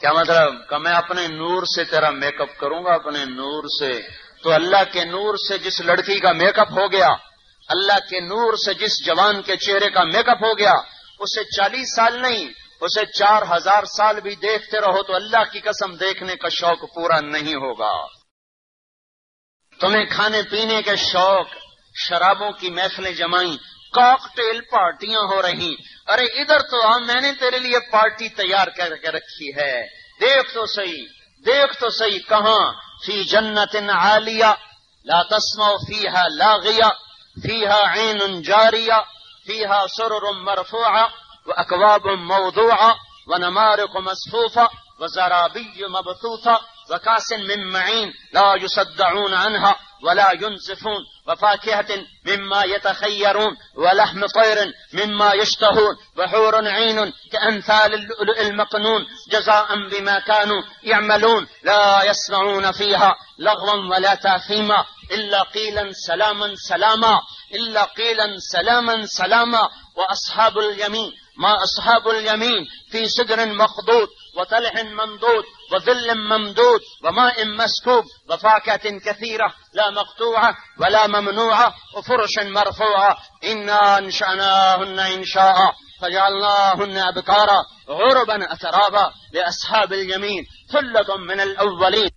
کیا مطلب؟ کہ میں اپنے نور سے تیرا میک اپ کروں گا، اپنے نور سے۔ تو اللہ کے نور سے جس لڑکی کا میک اپ ہو گیا، اللہ کے نور سے جس جوان کے چہرے کا میک اپ ہو گیا، اسے چالیس سال نہیں، اسے چار ہزار سال بھی دیکھتے رہو تو اللہ کی قسم دیکھنے کا شوق پورا نہیں ہوگا۔ تمہیں کھانے پینے کے شوق، شرابوں کی محفلیں جمائیں کاکٹیل پارٹیاں ہو رہی۔ ارے ادھر تو آ، میں نے تیرے لیے پارٹی تیار کر کے رکھی ہے۔ دیکھ تو صحیح، دیکھ تو صحیح، کہاں؟ فی جنت عالیہ، لا تسمع فیہا لاغیہ، فیہا عین جاریہ، فیہا سرر مرفوعہ وأكواب موضوعة ونمارق مصفوفة وزرابي مبثوثة وكاس من معين لا يصدعون عنها ولا ينزفون وفاكهة مما يتخيرون ولحم طير مما يشتهون وحور عين كأمثال اللؤلؤ المقنون جزاء بما كانوا يعملون لا يسمعون فيها لغوا ولا تاثيما إلا قيلا سلاما سلاما إلا قيلا سلاما سلاما وأصحاب اليمين ما أصحاب اليمين في سدر مخضود وطلح ممدود وظل ممدود وماء مسكوب وفاكهة كثيرة لا مقطوعة ولا ممنوعة وفرش مرفوعة. إنا أنشأناهن إنشاء فجعلناهن أبكارا غربا أترابا لأصحاب اليمين ثلة من الأولين.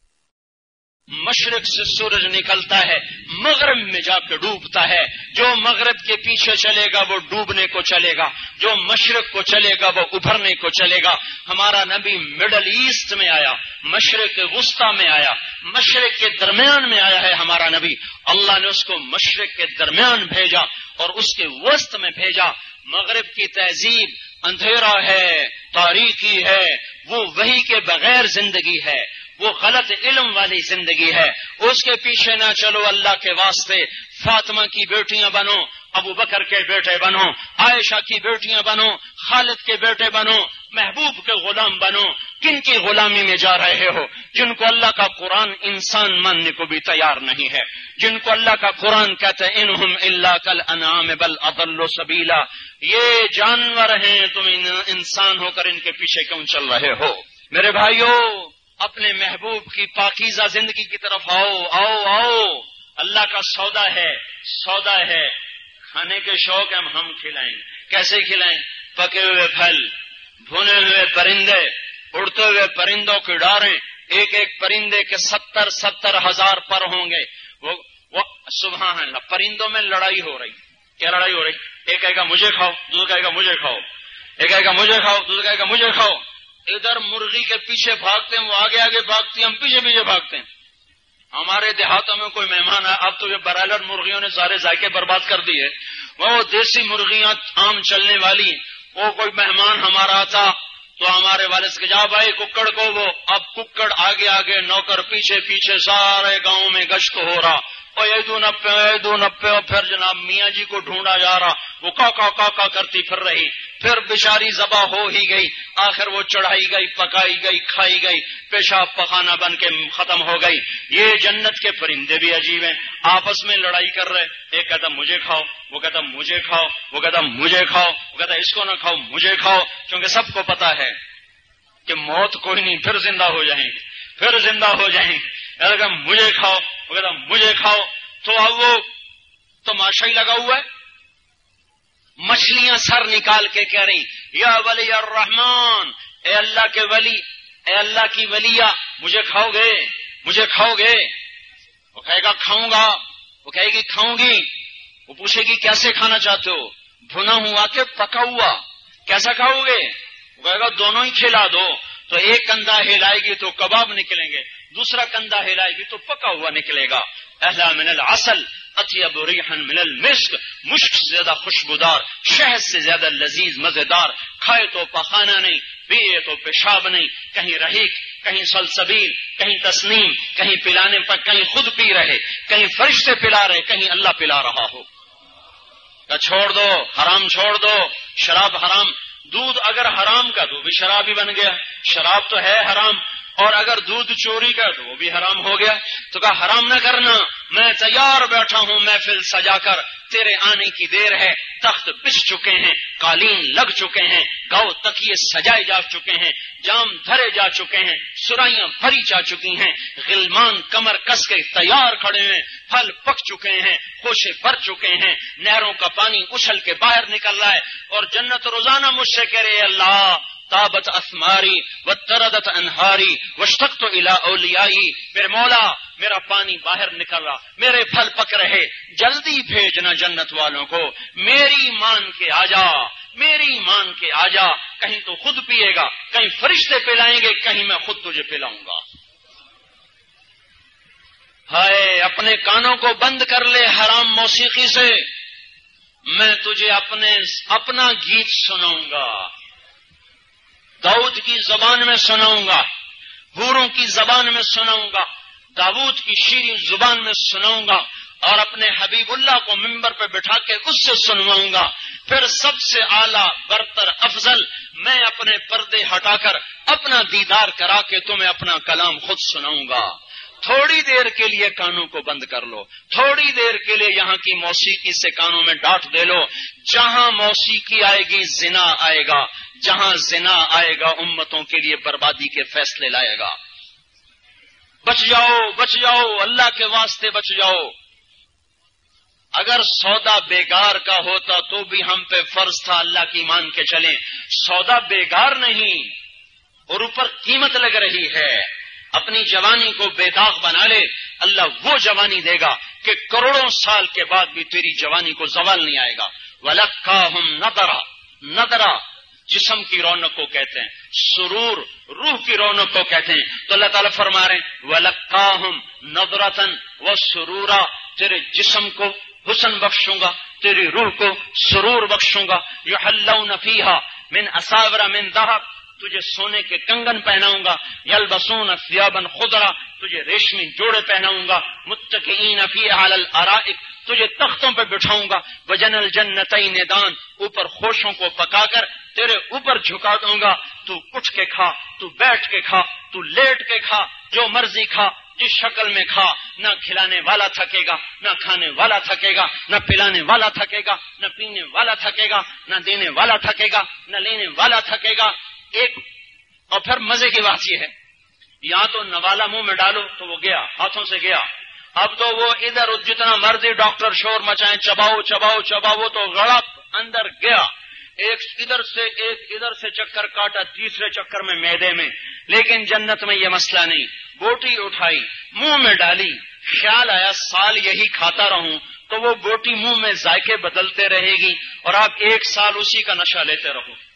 مشرق سے سورج نکلتا ہے، مغرب میں جا کے ڈوبتا ہے۔ جو مغرب کے پیچھے چلے گا، وہ ڈوبنے کو چلے گا۔ جو مشرق کو چلے گا، وہ ابھرنے کو چلے گا۔ ہمارا نبی مڈل ایسٹ میں آیا، مشرق وسطی میں آیا، مشرق کے درمیان میں آیا ہے ہمارا نبی۔ اللہ نے اس کو مشرق کے درمیان بھیجا اور اس کے وسط میں بھیجا۔ مغرب کی تہذیب اندھیرا ہے، تاریخی ہے، وہ وہی کے بغیر زندگی ہے۔ وہ غلط علم والی زندگی ہے۔ اس کے پیچھے نہ چلو اللہ کے واسطے۔ فاطمہ کی بیٹیاں بنو، ابو بکر کے بیٹے بنو، عائشہ کی بیٹیاں بنو، خالد کے بیٹے بنو، محبوب کے غلام بنو۔ کن کی غلامی میں جا رہے ہو؟ جن کو اللہ کا قرآن انسان ماننے کو بھی تیار نہیں ہے۔ جن کو اللہ کا قرآن کہتے انہم اللہ کل انعام بل ابل سبیلا۔ یہ جانور ہیں، تم انسان ہو کر ان کے پیچھے کیوں چل رہے ہو؟ میرے بھائیوں اپنے محبوب کی پاکیزہ زندگی کی طرف آؤ آؤ آؤ۔ اللہ کا سودا ہے سودا ہے۔ کھانے کے شوق ہم ہم کھلائیں۔ کیسے کھلائیں؟ پکے ہوئے پھل، بھنے ہوئے پرندے، اڑتے ہوئے پرندوں کی ڈاریں۔ ایک ایک پرندے کے ستر ستر ہزار پر ہوں گے۔ وہ وہ صبح پرندوں میں لڑائی ہو رہی۔ کیا لڑائی ہو رہی؟ ایک کہے گا، مجھے کھاؤ دوسرا کہے گا، مجھے کھاؤ۔ ایک کہے گا، مجھے کھاؤ دوسرا کہے گا، مجھے کھاؤ۔ ادھر مرغی کے پیچھے بھاگتے ہیں، وہ آگے آگے بھاگتے ہیں، ہم پیچھے پیچھے بھاگتے ہیں۔ ہمارے دیہاتوں میں کوئی مہمان ہے اب تو یہ برائلر مرغیوں نے سارے ذائقے برباد کر دیے۔ وہ دیسی مرغیاں عام چلنے والی وہ کوئی مہمان ہمارا آتا تو ہمارے والد کے جا بھائی، ککڑ کو وہ۔ اب ککڑ آگے آگے، نوکر پیچھے پیچھے، سارے گاؤں میں گشت ہو رہا۔ دو نپے دو نپے۔ اور پھر جناب میاں جی کو ڈھونڈا جا رہا۔ وہ کا کا کا کا کرتی پھر رہی۔ پھر بشاری زبا ہو ہی گئی۔ آخر وہ چڑھائی گئی، پکائی گئی، کھائی گئی۔ پیشاب پخانا بن کے ختم ہو گئی۔ یہ جنت کے پرندے بھی عجیب ہیں۔ آپس میں لڑائی کر رہے۔ ایک کہتا، مجھے کھاؤ۔ وہ کہتا، مجھے کھاؤ۔ وہ کہتا، مجھے کھاؤ۔ وہ کہتا، اس کو نہ کھاؤ، مجھے کھاؤ۔ کیونکہ سب کو پتا ہے کہ موت کوئی نہیں، پھر زندہ ہو جائیں گے۔ پھر زندہ ہو جائیں گے۔ مجھے کھاؤ۔ وہ کہتا، مجھے کھاؤ۔ تو اب وہ تو ماشا ہی لگا ہوا ہے۔ مچھلیاں سر نکال کے کہہ رہی، یا ولی الرحمان اے اللہ کے ولی، اے اللہ کی ولیا مجھے کھاؤ گے، مجھے کھاؤ گے۔ وہ کہے گا، کھاؤں گا۔ وہ کہے گی، کھاؤں گی۔ وہ پوچھے گی، کیسے کھانا چاہتے ہو؟ بھنا ہوا کہ پکا ہوا۔ کیسا کھاؤ گے؟ وہ کہے گا، دونوں ہی کھلا دو۔ تو ایک کندھا ہلائے گی تو کباب نکلیں گے، دوسرا کندھا ہلائے گی تو پکا ہوا نکلے گا۔ اہلا من العسل۔ اطیب ریحن من المسک مشک سے زیادہ خوشبودار، شہد سے زیادہ لذیذ، مزیدار، کھائے تو پخانا نہیں، پیے تو پیشاب نہیں، کہیں رحیق کہیں سلسبیل، کہیں تسنیم، کہیں پلانے پر کہیں خود پی رہے، کہیں فرشتے پلا رہے، کہیں اللہ پلا رہا ہو۔ چھوڑ دو، حرام چھوڑ دو، شراب حرام۔ دودھ اگر حرام کا تو بھی شراب ہی بن گیا۔ شراب تو ہے حرام اور اگر دودھ چوری کا تو وہ بھی حرام ہو گیا تو کہا حرام نہ کرنا، میں تیار بیٹھا ہوں محفل سجا کر تیرے آنے کی دیر ہے، تخت پس چکے ہیں، قالین لگ چکے ہیں گاؤ تکیے سجائے جا چکے ہیں، جام دھرے جا چکے ہیں، سرائیاں بھری جا چکی ہیں، غلمان کمر کس کے تیار کھڑے ہیں، پھل پک چکے ہیں، خوشے بھر چکے ہیں، نہروں کا پانی اچھل کے باہر نکل رہا ہے، اور جنت روزانہ مجھ سے کہہ رہے اللہ تابت اسماری و تردت انہاری و شخت الا اولیائی۔ میرے مولا، میرا پانی باہر نکل رہا، میرے پھل پک رہے۔ جلدی بھیجنا جنت والوں کو۔ میری مان کے آ جا، میری مان کے آ جا۔ کہیں تو خود پیے گا، کہیں فرشتے پلائیں گے، کہیں میں خود تجھے پلاؤں گا۔ ہائے، اپنے کانوں کو بند کر لے حرام موسیقی سے۔ میں تجھے اپنے، اپنا گیت سناؤں گا۔ داؤد کی زبان میں سناؤں گا، بوروں کی زبان میں سناؤں گا داود کی شیریں زبان میں سناؤں گا اور اپنے حبیب اللہ کو ممبر پہ بٹھا کے اس سے سنواؤں گا۔ پھر سب سے اعلیٰ، برتر، افضل میں اپنے پردے ہٹا کر اپنا دیدار کرا کے تمہیں اپنا کلام خود سناؤں گا۔ تھوڑی دیر کے لیے کانوں کو بند کر لو۔ تھوڑی دیر کے لیے یہاں کی موسیقی سے کانوں میں ڈانٹ دے لو۔ جہاں موسیقی آئے گی، زنا آئے گا۔ جہاں زنا آئے گا، امتوں کے لیے بربادی کے فیصلے لائے گا۔ بچ جاؤ بچ جاؤ، اللہ کے واسطے بچ جاؤ۔ اگر سودا بیگار کا ہوتا تو بھی ہم پہ فرض تھا اللہ کی مان کے چلیں۔ سودا بیگار نہیں، اور اوپر قیمت لگ رہی ہے۔ اپنی جوانی کو بے داغ بنا لے، اللہ وہ جوانی دے گا کہ کروڑوں سال کے بعد بھی تیری جوانی کو زوال نہیں آئے گا۔ ولکا ہم ندرا ندرا جسم کی رونق کو کہتے ہیں، سرور، روح کی رونق کو کہتے ہیں۔ تو اللہ تعالیٰ فرما رہے ہیں ولکا نظرتن و سرورا تیرے جسم کو حسن بخشوں گا، تیری روح کو سرور بخشوں گا۔ یو اللہ نفیحا من اصاورا من دہب تجھے سونے کے کنگن پہناؤں گا یل بسون سیابن خدرا تجھے ریشمی جوڑے پہناؤں گا متقین فی الارائک، تجھے تختوں پہ بٹھاؤں گا، وجن الجنتین دان، اوپر خوشوں کو پکا کر تیرے اوپر جھکا دوں گا، تو اٹھ کے کھا، تو بیٹھ کے کھا، تو لیٹ کے کھا، جو مرضی کھا، جس شکل میں کھا، نہ کھلانے والا تھکے گا، نہ کھانے والا تھکے گا، نہ پلانے والا تھکے گا، نہ پینے والا تھکے گا، نہ دینے والا تھکے گا، نہ لینے والا تھکے گا ایک، اور پھر مزے کی بات یہ ہے، یا تو نوالا منہ میں ڈالو تو وہ گیا، ہاتھوں سے گیا۔ اب تو وہ ادھر جتنا مرضی ڈاکٹر شور مچائیں، چباؤ چباؤ چباؤ تو گڑپ اندر گیا۔ ایک ادھر سے ایک، ادھر سے چکر کاٹا، تیسرے چکر میں میدے میں۔ لیکن جنت میں یہ مسئلہ نہیں۔ بوٹی اٹھائی، منہ میں ڈالی۔ خیال آیا، سال یہی کھاتا رہوں تو وہ بوٹی منہ میں ذائقے بدلتے رہے گی اور آپ ایک سال اسی کا نشہ لیتے رہو۔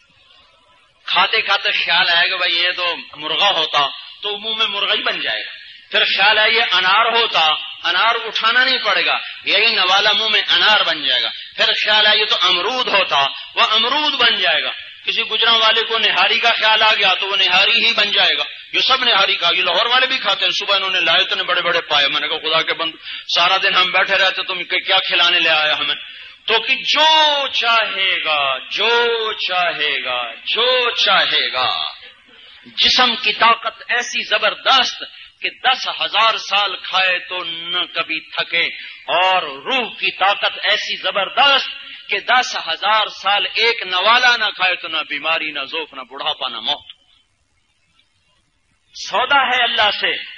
کھاتے کھاتے خیال آئے گا بھائی یہ تو مرغا ہوتا تو منہ میں مرغا ہی بن جائے گا۔ پھر خیال ہے یہ انار ہوتا، انار اٹھانا نہیں پڑے گا، یہی نوالا منہ میں انار بن جائے گا۔ پھر خیال ہے یہ تو امرود ہوتا، وہ امرود بن جائے گا۔ کسی گجرا والے کو نہاری کا خیال آ گیا تو وہ نہاری ہی بن جائے گا۔ یہ سب نہاری کھا یہ لاہور والے بھی کھاتے ہیں۔ صبح انہوں نے لائے تو بڑے بڑے پائے۔ میں نے کہا، خدا کے بند، سارا دن ہم بیٹھے رہتے تم کیا کھلانے لے آیا ہمیں؟ تو کہ جو چاہے گا، جو چاہے گا، جو چاہے گا۔ جسم کی طاقت ایسی زبردست کہ دس ہزار سال کھائے تو نہ کبھی تھکے، اور روح کی طاقت ایسی زبردست کہ دس ہزار سال ایک نوالا نہ کھائے تو نہ بیماری، نہ ذوف نہ بڑھاپا، نہ موت۔ سودا ہے اللہ سے۔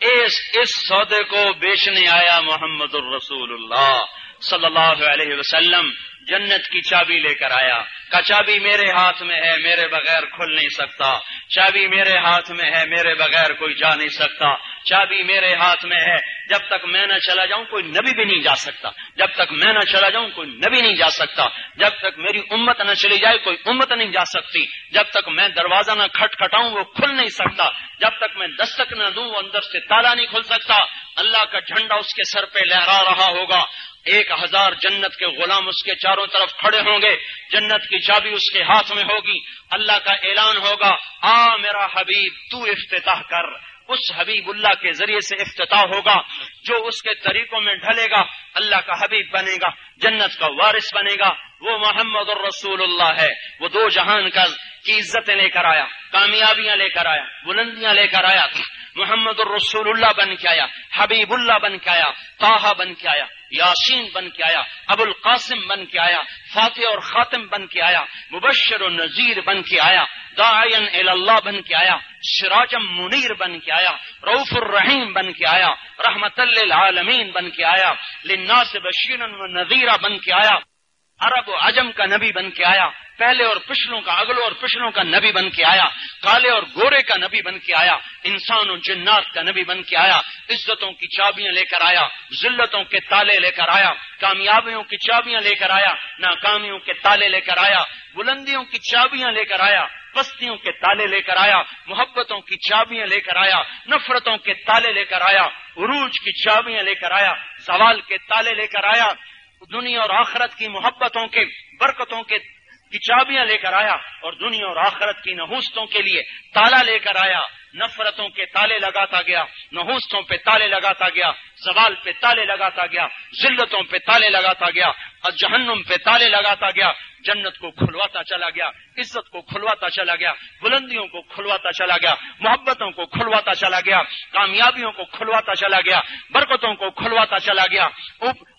اس اس سودے کو بیچنے آیا محمد الرسول اللہ۔ صلی اللہ علیہ وسلم جنت کی چابی لے کر آیا۔ کا چابی میرے ہاتھ میں ہے، میرے بغیر کھل نہیں سکتا۔ چابی میرے ہاتھ میں ہے، میرے بغیر کوئی جا نہیں سکتا۔ چابی میرے ہاتھ میں ہے، جب تک میں نہ چلا جاؤں کوئی نبی بھی نہیں جا سکتا۔ جب تک میں نہ چلا جاؤں کوئی نبی نہیں جا سکتا۔ جب تک میری امت نہ چلی جائے کوئی امت نہیں جا سکتی۔ جب تک میں دروازہ نہ کھٹ کھٹاؤں وہ کھل نہیں سکتا۔ جب تک میں دستک نہ دوں وہ اندر سے تالا نہیں کھل سکتا۔ اللہ کا جھنڈا اس کے سر پہ لہرا رہا ہوگا۔ ایک ہزار جنت کے غلام اس کے چاروں طرف کھڑے ہوں گے، جنت کی چابی اس کے ہاتھ میں ہوگی، اللہ کا اعلان ہوگا، آ میرا حبیب، تو افتتاح کر۔ اس حبیب اللہ کے ذریعے سے افتتاح ہوگا، جو اس کے طریقوں میں ڈھلے گا، اللہ کا حبیب بنے گا، جنت کا وارث بنے گا۔ وہ محمد الرسول اللہ ہے، وہ دو جہان کا کی عزتیں لے کر آیا، کامیابیاں لے کر آیا، بلندیاں لے کر آیا، محمد الرسول اللہ بن کے آیا، حبیب اللہ بن کے آیا تاہا بن کے آیا۔ یاسین بن کے آیا ابو القاسم بن کے آیا، فاتح اور خاتم بن کے آیا، مبشر و نذیر بن کے آیا، داعین اللہ بن کے آیا سراجم منیر بن کے آیا روف الرحیم بن کے آیا، رحمت للعالمین بن کے آیا لناس بشیر و نذیرہ بن کے آیا۔ عرب و عجم کا نبی بن کے آیا پہلے اور پچھلوں کا اگلوں اور پچھلوں کا نبی بن کے آیا کالے اور گورے کا نبی بن کے آیا انسان و جنات کا نبی بن کے آیا عزتوں کی چابیاں لے کر آیا ذلتوں کے تالے لے کر آیا کامیابیوں کی چابیاں لے کر آیا ناکامیوں کے تالے لے کر آیا بلندیوں کی چابیاں لے کر آیا پستیوں کے تالے لے کر آیا محبتوں کی چابیاں لے کر آیا نفرتوں کے تالے لے کر آیا عروج کی چابیاں لے کر آیا سوال کے تالے لے کر آیا دنیا اور آخرت کی محبتوں کے برکتوں کے کی چابیاں لے کر آیا اور دنیا اور آخرت کی نحوستوں کے لیے تالا لے کر آیا۔ نفرتوں کے تالے لگاتا گیا، نحوستوں پہ تالے لگاتا گیا سوال پہ تالے لگاتا گیا، ذلتوں پہ تالے لگاتا گیا، اور جہنم پہ تالے لگاتا گیا۔ جنت کو کھلواتا چلا گیا، عزت کو کھلواتا چلا گیا، بلندیوں کو کھلواتا چلا گیا، محبتوں کو کھلواتا چلا گیا، کامیابیوں کو کھلواتا چلا گیا، برکتوں کو کھلواتا چلا گیا۔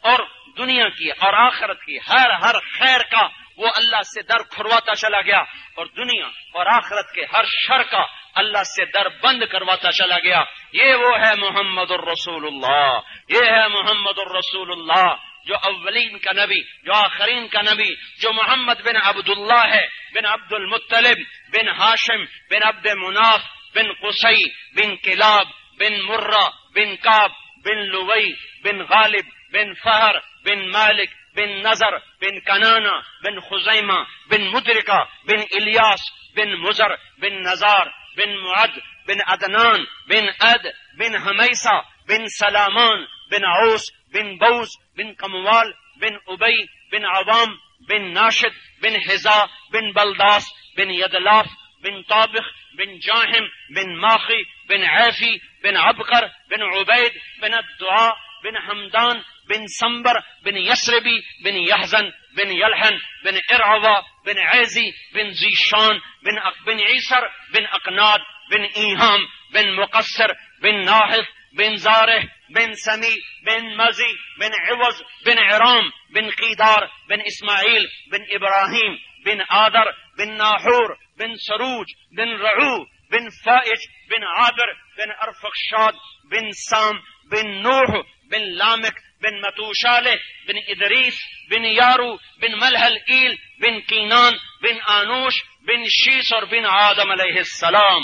اور دنیا کی اور آخرت کی، ہر ہر خیر کا وہ اللہ سے در کھرواتا چلا گیا اور دنیا اور آخرت کے ہر شر کا اللہ سے در بند کرواتا چلا گیا۔ یہ وہ ہے محمد الرسول اللہ۔ یہ ہے محمد الرسول اللہ۔ جو اولین کا نبی، جو آخرین کا نبی، جو محمد بن عبد اللہ ہے، بن عبد المطلب بن ہاشم، بن عبد مناف، بن قسی بن کلاب، بن مرہ، بن کاب بن لوئی بن غالب، بن فہر بن مالک بن نظر بن کنانا بن خزیمہ بن مدرکہ بن الیاس بن مزر بن نزار بن معد بن عدنان بن أد بن حمیسہ بن سلامان بن عوس بن بوز بن کموال بن ابئی بن عوام بن ناشد بن حزا بن بلداس بن یدلاف بن طابخ بن جاہم بن ماخی بن عیفی بن عبقر بن عبید بن الدعاء بن حمدان بن سمبر، بن یسربی، بن یحزن، بن یلحن، بن ارعوا بن عیزی، بن زیشان، بن بن عیسر، بن اقناد، بن ایہام، بن مقصر، بن ناحف بن زارح، بن سمی بن مزی، بن عوض، بن عرام، بن قیدار، بن اسماعیل، بن ابراہیم، بن آدر، بن ناحور، بن سروج، بن رعو، بن فائج، بن عابر، بن ارفخشاد بن سام، بن نوح بن لامک، بن متوشالح، بن ادریس، بن یارو، بن ملحل ایل، بن کینان، بن آنوش، بن شیس اور بن آدم علیہ السلام۔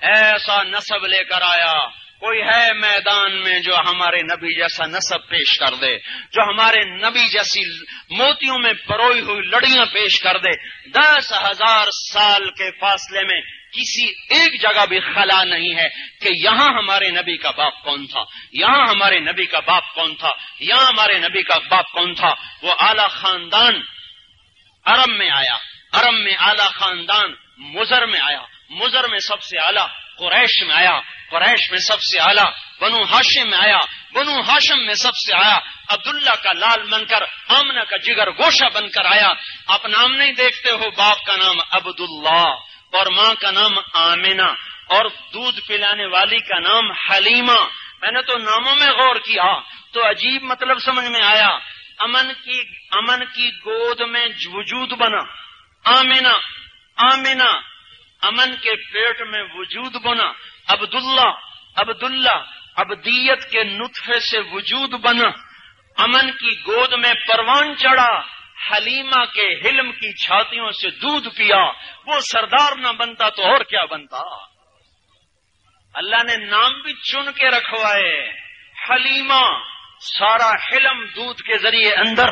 ایسا نصب لے کر آیا۔ کوئی ہے میدان میں جو ہمارے نبی جیسا نصب پیش کر دے، جو ہمارے نبی جیسی موتیوں میں پروئی ہوئی لڑیاں پیش کر دے۔ دس ہزار سال کے فاصلے میں کسی ایک جگہ بھی خلا نہیں ہے کہ یہاں ہمارے نبی کا باپ کون تھا، یہاں ہمارے نبی کا باپ کون تھا، یہاں ہمارے نبی کا باپ کون تھا۔ وہ اعلی خاندان عرب میں آیا عرب میں اعلی خاندان مزر میں آیا۔ مزر میں سب سے اعلیٰ قریش میں آیا، قریش میں سب سے اعلیٰ بنو ہاشم میں آیا۔ بنو ہاشم میں سب سے آیا عبداللہ کا لال بن کر آمنا کا جگر گوشہ بن کر آیا۔ آپ نام نہیں دیکھتے ہو، باپ کا نام عبداللہ۔ اور ماں کا نام آمینہ اور دودھ پلانے والی کا نام حلیمہ۔ میں نے تو ناموں میں غور کیا تو عجیب مطلب سمجھ میں آیا۔ امن کی امن کی گود میں وجود بنا۔ آمینہ آمینہ۔ امن کے پیٹ میں وجود بنا۔ عبداللہ عبداللہ۔ ابدیت کے نطفے سے وجود بنا۔ امن کی گود میں پروان چڑھا۔ حلیمہ کے حلم کی چھاتیوں سے دودھ پیا، وہ سردار نہ بنتا تو اور کیا بنتا؟ اللہ نے نام بھی چن کے رکھوائے، حلیمہ سارا حلم دودھ کے ذریعے اندر،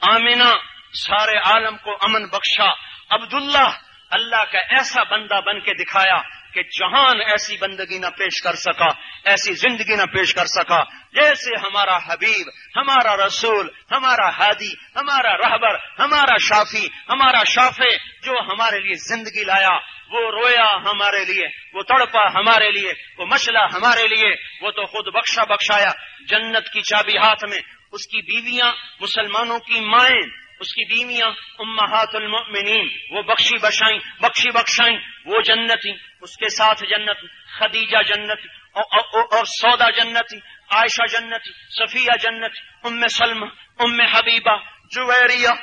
آمینہ سارے عالم کو امن بخشا، عبداللہ اللہ کا ایسا بندہ بن کے دکھایا کہ جہان ایسی بندگی نہ پیش کر سکا، ایسی زندگی نہ پیش کر سکا۔ جیسے ہمارا حبیب، ہمارا رسول، ہمارا ہادی، ہمارا رہبر، ہمارا شافی، ہمارا شافے جو ہمارے لیے زندگی لایا، وہ رویا ہمارے لیے، وہ تڑپا ہمارے لیے، وہ مچلا ہمارے لیے، وہ تو خود بخشا بخشایا۔ جنت کی چابی ہاتھ میں، اس کی بیویاں، مسلمانوں کی مائیں اس کی بیویاں، امہات المؤمنین، وہ بخشی بشائیں بخشی بخشائیں، وہ جنتی، اس کے ساتھ جنت خدیجہ جنت اور سودا جنتی، عائشہ جنتی، صفیہ جنت ام سلم ام حبیبہ، جویریہ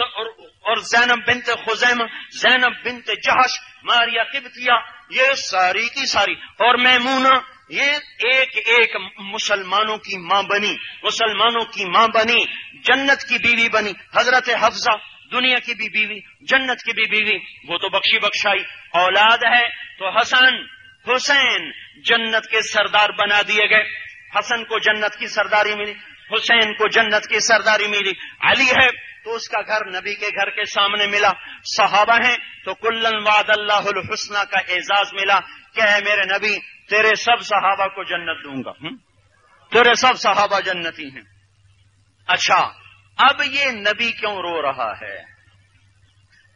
اور زینب بنت خزیم زینب بنت جہش، ماریا قبطیہ، یہ ساری کی ساری، اور میمونہ یہ ایک ایک مسلمانوں کی ماں بنی، مسلمانوں کی ماں بنی، جنت کی بیوی بنی، حضرت حفظہ دنیا کی بھی بیوی، جنت کی بھی بیوی، وہ تو بخشی بخشائی، اولاد ہے تو حسن، حسین جنت کے سردار بنا دیے گئے۔ حسن کو جنت کی سرداری ملی، حسین کو جنت کی سرداری ملی۔ علی ہے تو اس کا گھر نبی کے گھر کے سامنے ملا۔ صحابہ ہیں تو کلن واد اللہ الحسنہ کا اعزاز ملا۔ کہ اے میرے نبی، تیرے سب صحابہ کو جنت دوں گا۔ تیرے سب صحابہ جنتی ہیں۔ اچھا اب یہ نبی کیوں رو رہا ہے؟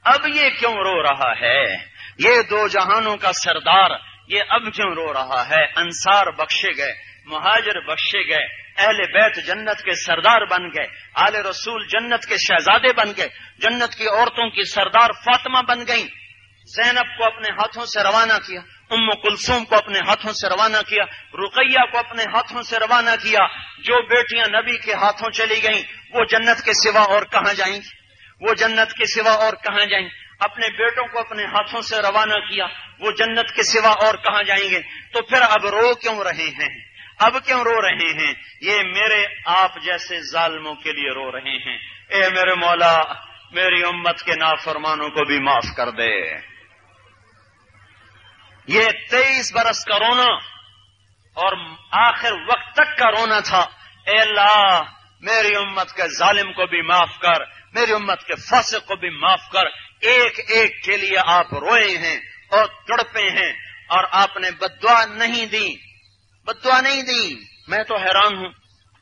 اب یہ کیوں رو رہا ہے؟ یہ دو جہانوں کا سردار، یہ اب کیوں رو رہا ہے؟ انصار بخشے گئے، مہاجر بخشے گئے، اہل بیت جنت کے سردار بن گئے، آل رسول جنت کے شہزادے بن گئے، جنت کی عورتوں کی سردار فاطمہ بن گئیں زینب کو اپنے ہاتھوں سے روانہ کیا، ام کلثوم کو اپنے ہاتھوں سے روانہ کیا، رقیہ کو اپنے ہاتھوں سے روانہ کیا، جو بیٹیاں نبی کے ہاتھوں چلی گئیں، وہ جنت کے سوا اور کہاں جائیں؟ گی وہ جنت کے سوا اور کہاں جائیں؟ اپنے بیٹوں کو اپنے ہاتھوں سے روانہ کیا، وہ جنت کے سوا اور کہاں جائیں گے؟ تو پھر اب رو کیوں رہے ہیں؟ اب کیوں رو رہے ہیں؟ یہ میرے آپ جیسے ظالموں کے لیے رو رہے ہیں۔ اے میرے مولا، میری امت کے نافرمانوں کو بھی معاف کر دے۔ یہ تیئیس برس کا رونا اور آخر وقت تک کا رونا تھا۔ اے اللہ، میری امت کے ظالم کو بھی معاف کر، میری امت کے فاسق کو بھی معاف کر۔ ایک ایک کے لیے آپ روئے ہیں اور تڑپے ہیں اور آپ نے بدعا نہیں دی۔ بدعا نہیں دی۔ میں تو حیران ہوں۔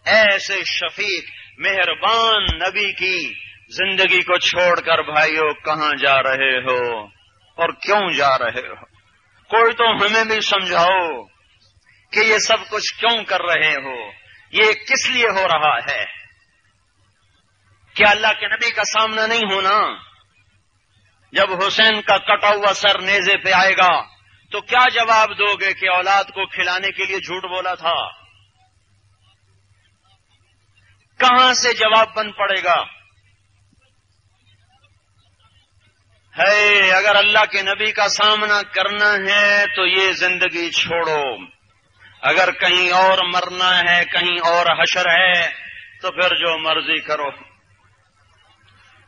ایسے شفیق، مہربان نبی کی زندگی کو چھوڑ کر بھائیوں کہاں جا رہے ہو؟ اور کیوں جا رہے ہو؟ کوئی تو ہمیں بھی سمجھاؤ کہ یہ سب کچھ کیوں کر رہے ہو؟ یہ کس لیے ہو رہا ہے؟ کیا اللہ کے نبی کا سامنا نہیں ہونا؟ جب حسین کا کٹا ہوا سر نیزے پہ آئے گا، تو کیا جواب دو گے کہ اولاد کو کھلانے کے لیے جھوٹ بولا تھا؟ کہاں سے جواب بن پڑے گا؟ ہے اگر اللہ کے نبی کا سامنا کرنا ہے تو یہ زندگی چھوڑو۔ اگر کہیں اور مرنا ہے، کہیں اور حشر ہے، تو پھر جو مرضی کرو۔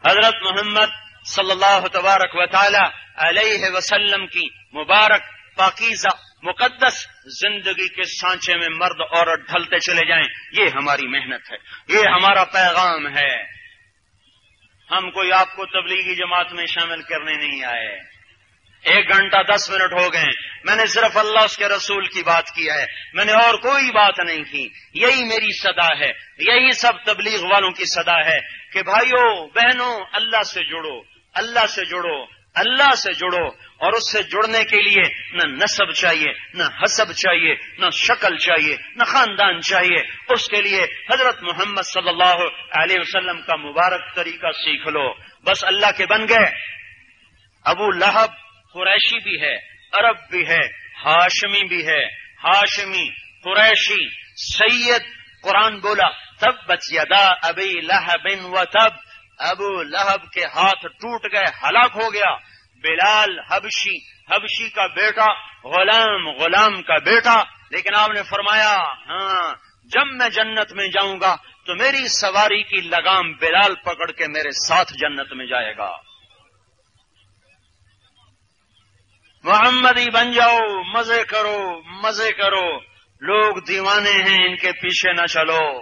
حضرت محمد صلی اللہ تبارک و تعالی علیہ وسلم کی مبارک، پاکیزہ، مقدس زندگی کے سانچے میں مرد اور ڈھلتے چلے جائیں۔ یہ ہماری محنت ہے۔ یہ ہمارا پیغام ہے۔ ہم کوئی آپ کو تبلیغی جماعت میں شامل کرنے نہیں آئے۔ ایک گھنٹہ دس منٹ ہو گئے۔ میں نے صرف اللہ اس کے رسول کی بات کی ہے۔ میں نے اور کوئی بات نہیں کی۔ یہی میری صدا ہے۔ یہی سب تبلیغ والوں کی صدا ہے کہ بھائیوں بہنوں، اللہ سے جڑو۔ اللہ سے جڑو۔ اللہ سے جڑو۔ اور اس سے جڑنے کے لیے نہ نصب چاہیے، نہ حسب چاہیے، نہ شکل چاہیے، نہ خاندان چاہیے۔ اس کے لیے حضرت محمد صلی اللہ علیہ وسلم کا مبارک طریقہ سیکھ لو۔ بس اللہ کے بن گئے۔ ابو لہب قریشی بھی ہے، عرب بھی ہے، ہاشمی بھی ہے۔ ہاشمی، قریشی، سید، قرآن بولا۔ تب بچ یادا ابھی لہب و تب۔ ابو لہب کے ہاتھ ٹوٹ گئے، ہلاک ہو گیا۔ بلال حبشی حبشی کا بیٹا، غلام غلام کا بیٹا۔ لیکن آپ نے فرمایا ہاں جب میں جنت میں جاؤں گا، تو میری سواری کی لگام بلال پکڑ کے میرے ساتھ جنت میں جائے گا۔ محمدی بن جاؤ، مزے کرو مزے کرو۔ لوگ دیوانے ہیں، ان کے پیچھے نہ چلو۔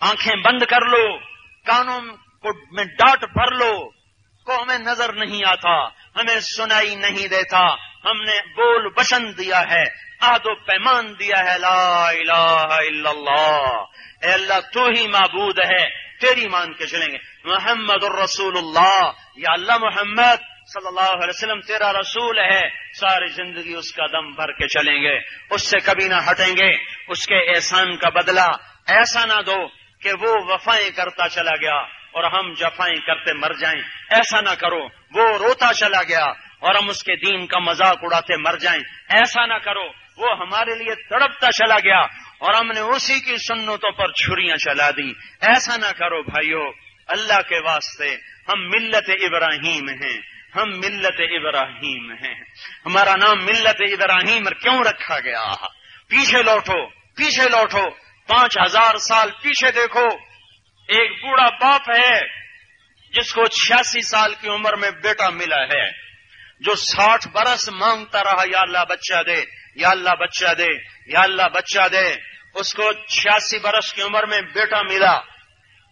آنکھیں بند کر لو، کانوں کو میں ڈانٹ بھر لو۔ کو ہمیں نظر نہیں آتا۔ ہمیں سنائی نہیں دیتا۔ ہم نے بول بشن دیا ہے آد و پیمان دیا ہے۔ لا الہ الا اللہ۔ اے اللہ، تو ہی معبود ہے۔ تیری مان کے چلیں گے۔ محمد الرسول اللہ۔ یا اللہ محمد صلی اللہ علیہ وسلم، تیرا رسول ہے۔ ساری زندگی اس کا دم بھر کے چلیں گے۔ اس سے کبھی نہ ہٹیں گے۔ اس کے احسان کا بدلہ ایسا نہ دو کہ وہ وفائیں کرتا چلا گیا۔ اور ہم جفائیں کرتے مر جائیں۔ ایسا نہ کرو، وہ روتا چلا گیا اور ہم اس کے دین کا مذاق اڑاتے مر جائیں۔ ایسا نہ کرو، وہ ہمارے لیے تڑپتا چلا گیا اور ہم نے اسی کی سنتوں پر چھریاں چلا دی۔ ایسا نہ کرو بھائیو، اللہ کے واسطے ہم ملت ابراہیم ہیں۔ ہم ملت ابراہیم ہیں۔ ہمارا نام ملت ابراہیم کیوں رکھا گیا؟ پیچھے لوٹو پیچھے لوٹو۔ پانچ ہزار سال پیچھے دیکھو۔ ایک بوڑھا باپ ہے جس کو چھیاسی سال کی عمر میں بیٹا ملا ہے، جو ساٹھ برس مانگتا رہا، یا اللہ بچہ دے، یا اللہ بچہ دے، یا اللہ بچہ دے۔ اس کو چھیاسی برس کی عمر میں بیٹا ملا